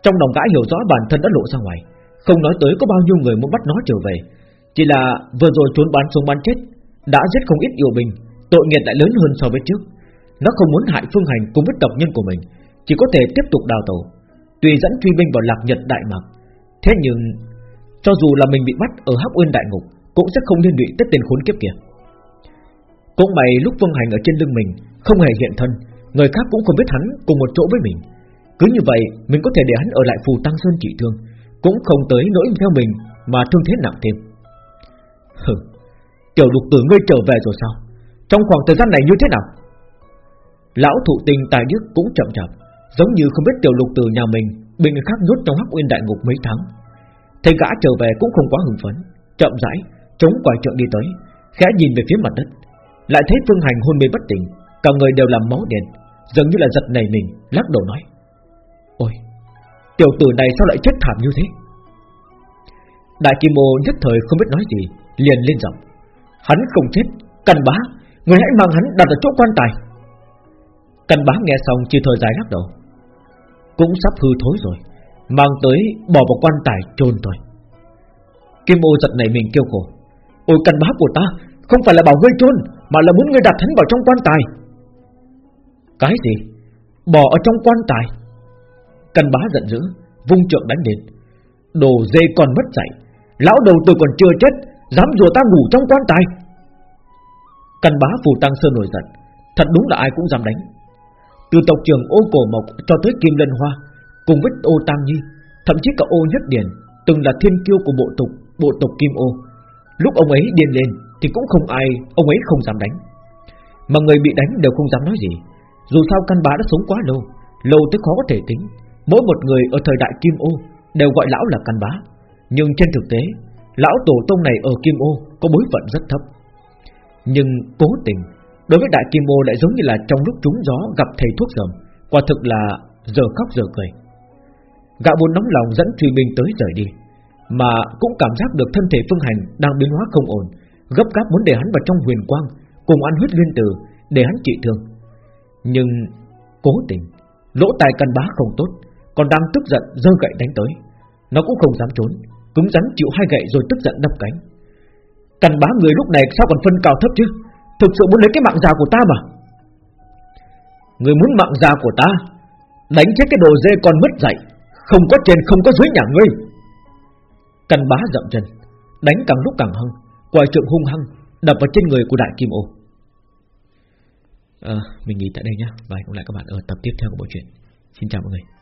Trong lòng gã hiểu rõ bản thân đã lộ ra ngoài, không nói tới có bao nhiêu người muốn bắt nó trở về. Chỉ là vừa rồi trốn bắn súng bắn chết, Đã giết không ít yêu binh, Tội nghiệp lại lớn hơn so với trước. Nó không muốn hại phương hành cùng với tộc nhân của mình, Chỉ có thể tiếp tục đào tổ Tùy dẫn truy binh vào lạc nhật đại mạc, Thế nhưng Cho dù là mình bị bắt ở hắc uyên đại ngục, Cũng sẽ không liên lụy tới tên khốn kiếp kia. Cũng mày lúc phương hành ở trên lưng mình Không hề hiện thân Người khác cũng không biết hắn cùng một chỗ với mình. Cứ như vậy, mình có thể để hắn ở lại phù tăng sơn trị thương, cũng không tới nỗi theo mình Mà thương thế nặng thêm. Hừ, Tiểu lục tử ngươi trở về rồi sao? Trong khoảng thời gian này như thế nào? Lão thụ tình tài đức cũng chậm chạp, Giống như không biết tiểu lục tử nhà mình Bị người khác nhốt trong hắc uyên đại ngục mấy tháng. Thấy gã trở về cũng không quá hưng phấn, Chậm rãi, Chống quài trượng đi tới, Khẽ nhìn về phía mặt đất. Lại thấy phương hành hôn mê bất tỉnh, Cả người đều làm máu đen. Dường như là giật nảy mình, Lắc đầu nói. Ôi, Tiểu tử này sao lại chết thảm như thế? Đại Kim Mô nhất thời không biết nói gì, Liền lên giọng. Hắn không chết Cần bá, Người hãy mang hắn đặt ở chỗ quan tài. Cần bá nghe xong chỉ thời dài lắc đầu. Cũng sắp hư thối rồi, Mang tới bỏ vào quan tài chôn thôi. Kim ô giật này mình kêu khổ. Ôi cần bá của ta, Không phải là bảo ngươi chôn, Mà là muốn ngươi đặt hắn vào trong quan tài. Cái gì? Bỏ ở trong quan tài. Căn bá giận dữ, Vung trượng đánh đến Đồ dê còn mất dạy, Lão đầu tôi còn chưa chết, Dám rùa ta ngủ trong quan tài. Căn bá phù tăng sơn nổi giận, Thật đúng là ai cũng dám đánh. Từ tộc trưởng ô cổ mộc cho tới kim lân hoa, Cùng với ô tăng nhi, Thậm chí cả ô nhất điển Từng là thiên kiêu của bộ tộc Bộ tộc kim ô. Lúc ông ấy điên lên Thì cũng không ai, Ông ấy không dám đánh. Mà người bị đánh đều không dám nói gì. Dù sao căn bá đã sống quá lâu Lâu tới khó có thể tính. Mỗi một người ở thời đại Kim Ô Đều gọi lão là căn bá. Nhưng trên thực tế, Lão tổ tông này ở Kim Ô Có bối phận rất thấp. Nhưng cố tình, Đối với đại Kim Ô lại giống như là trong lúc trúng gió Gặp thầy thuốc rầm Quả thực là giờ khóc giờ cười. Gã buồn nóng lòng dẫn truy binh tới rời đi, Mà cũng cảm giác được thân thể Phương Hành đang biến hóa không ổn, Gấp gáp muốn để hắn vào trong huyền quang, Cùng ăn huyết liên tử, để hắn trị thương. Nhưng cố tình, Lỗ tài căn bá không tốt, Còn đang tức giận giơ gậy đánh tới. Nó cũng không dám trốn, Cứng rắn chịu hai gậy rồi tức giận đập cánh. Căn bá người lúc này sao còn phân cao thấp chứ? Thực sự muốn lấy cái mạng già của ta mà. Người muốn mạng già của ta, Đánh chết cái đồ dê còn mất dạy, Không có trên, không có dưới nhà ngươi. Căn bá dậm chân, Đánh càng lúc càng hăng Quài trượng hung hăng, Đập vào trên người của đại kim ô à, Mình nghỉ tại đây nhé Và hẹn gặp lại các bạn ở tập tiếp theo của bộ truyện. Xin chào mọi người.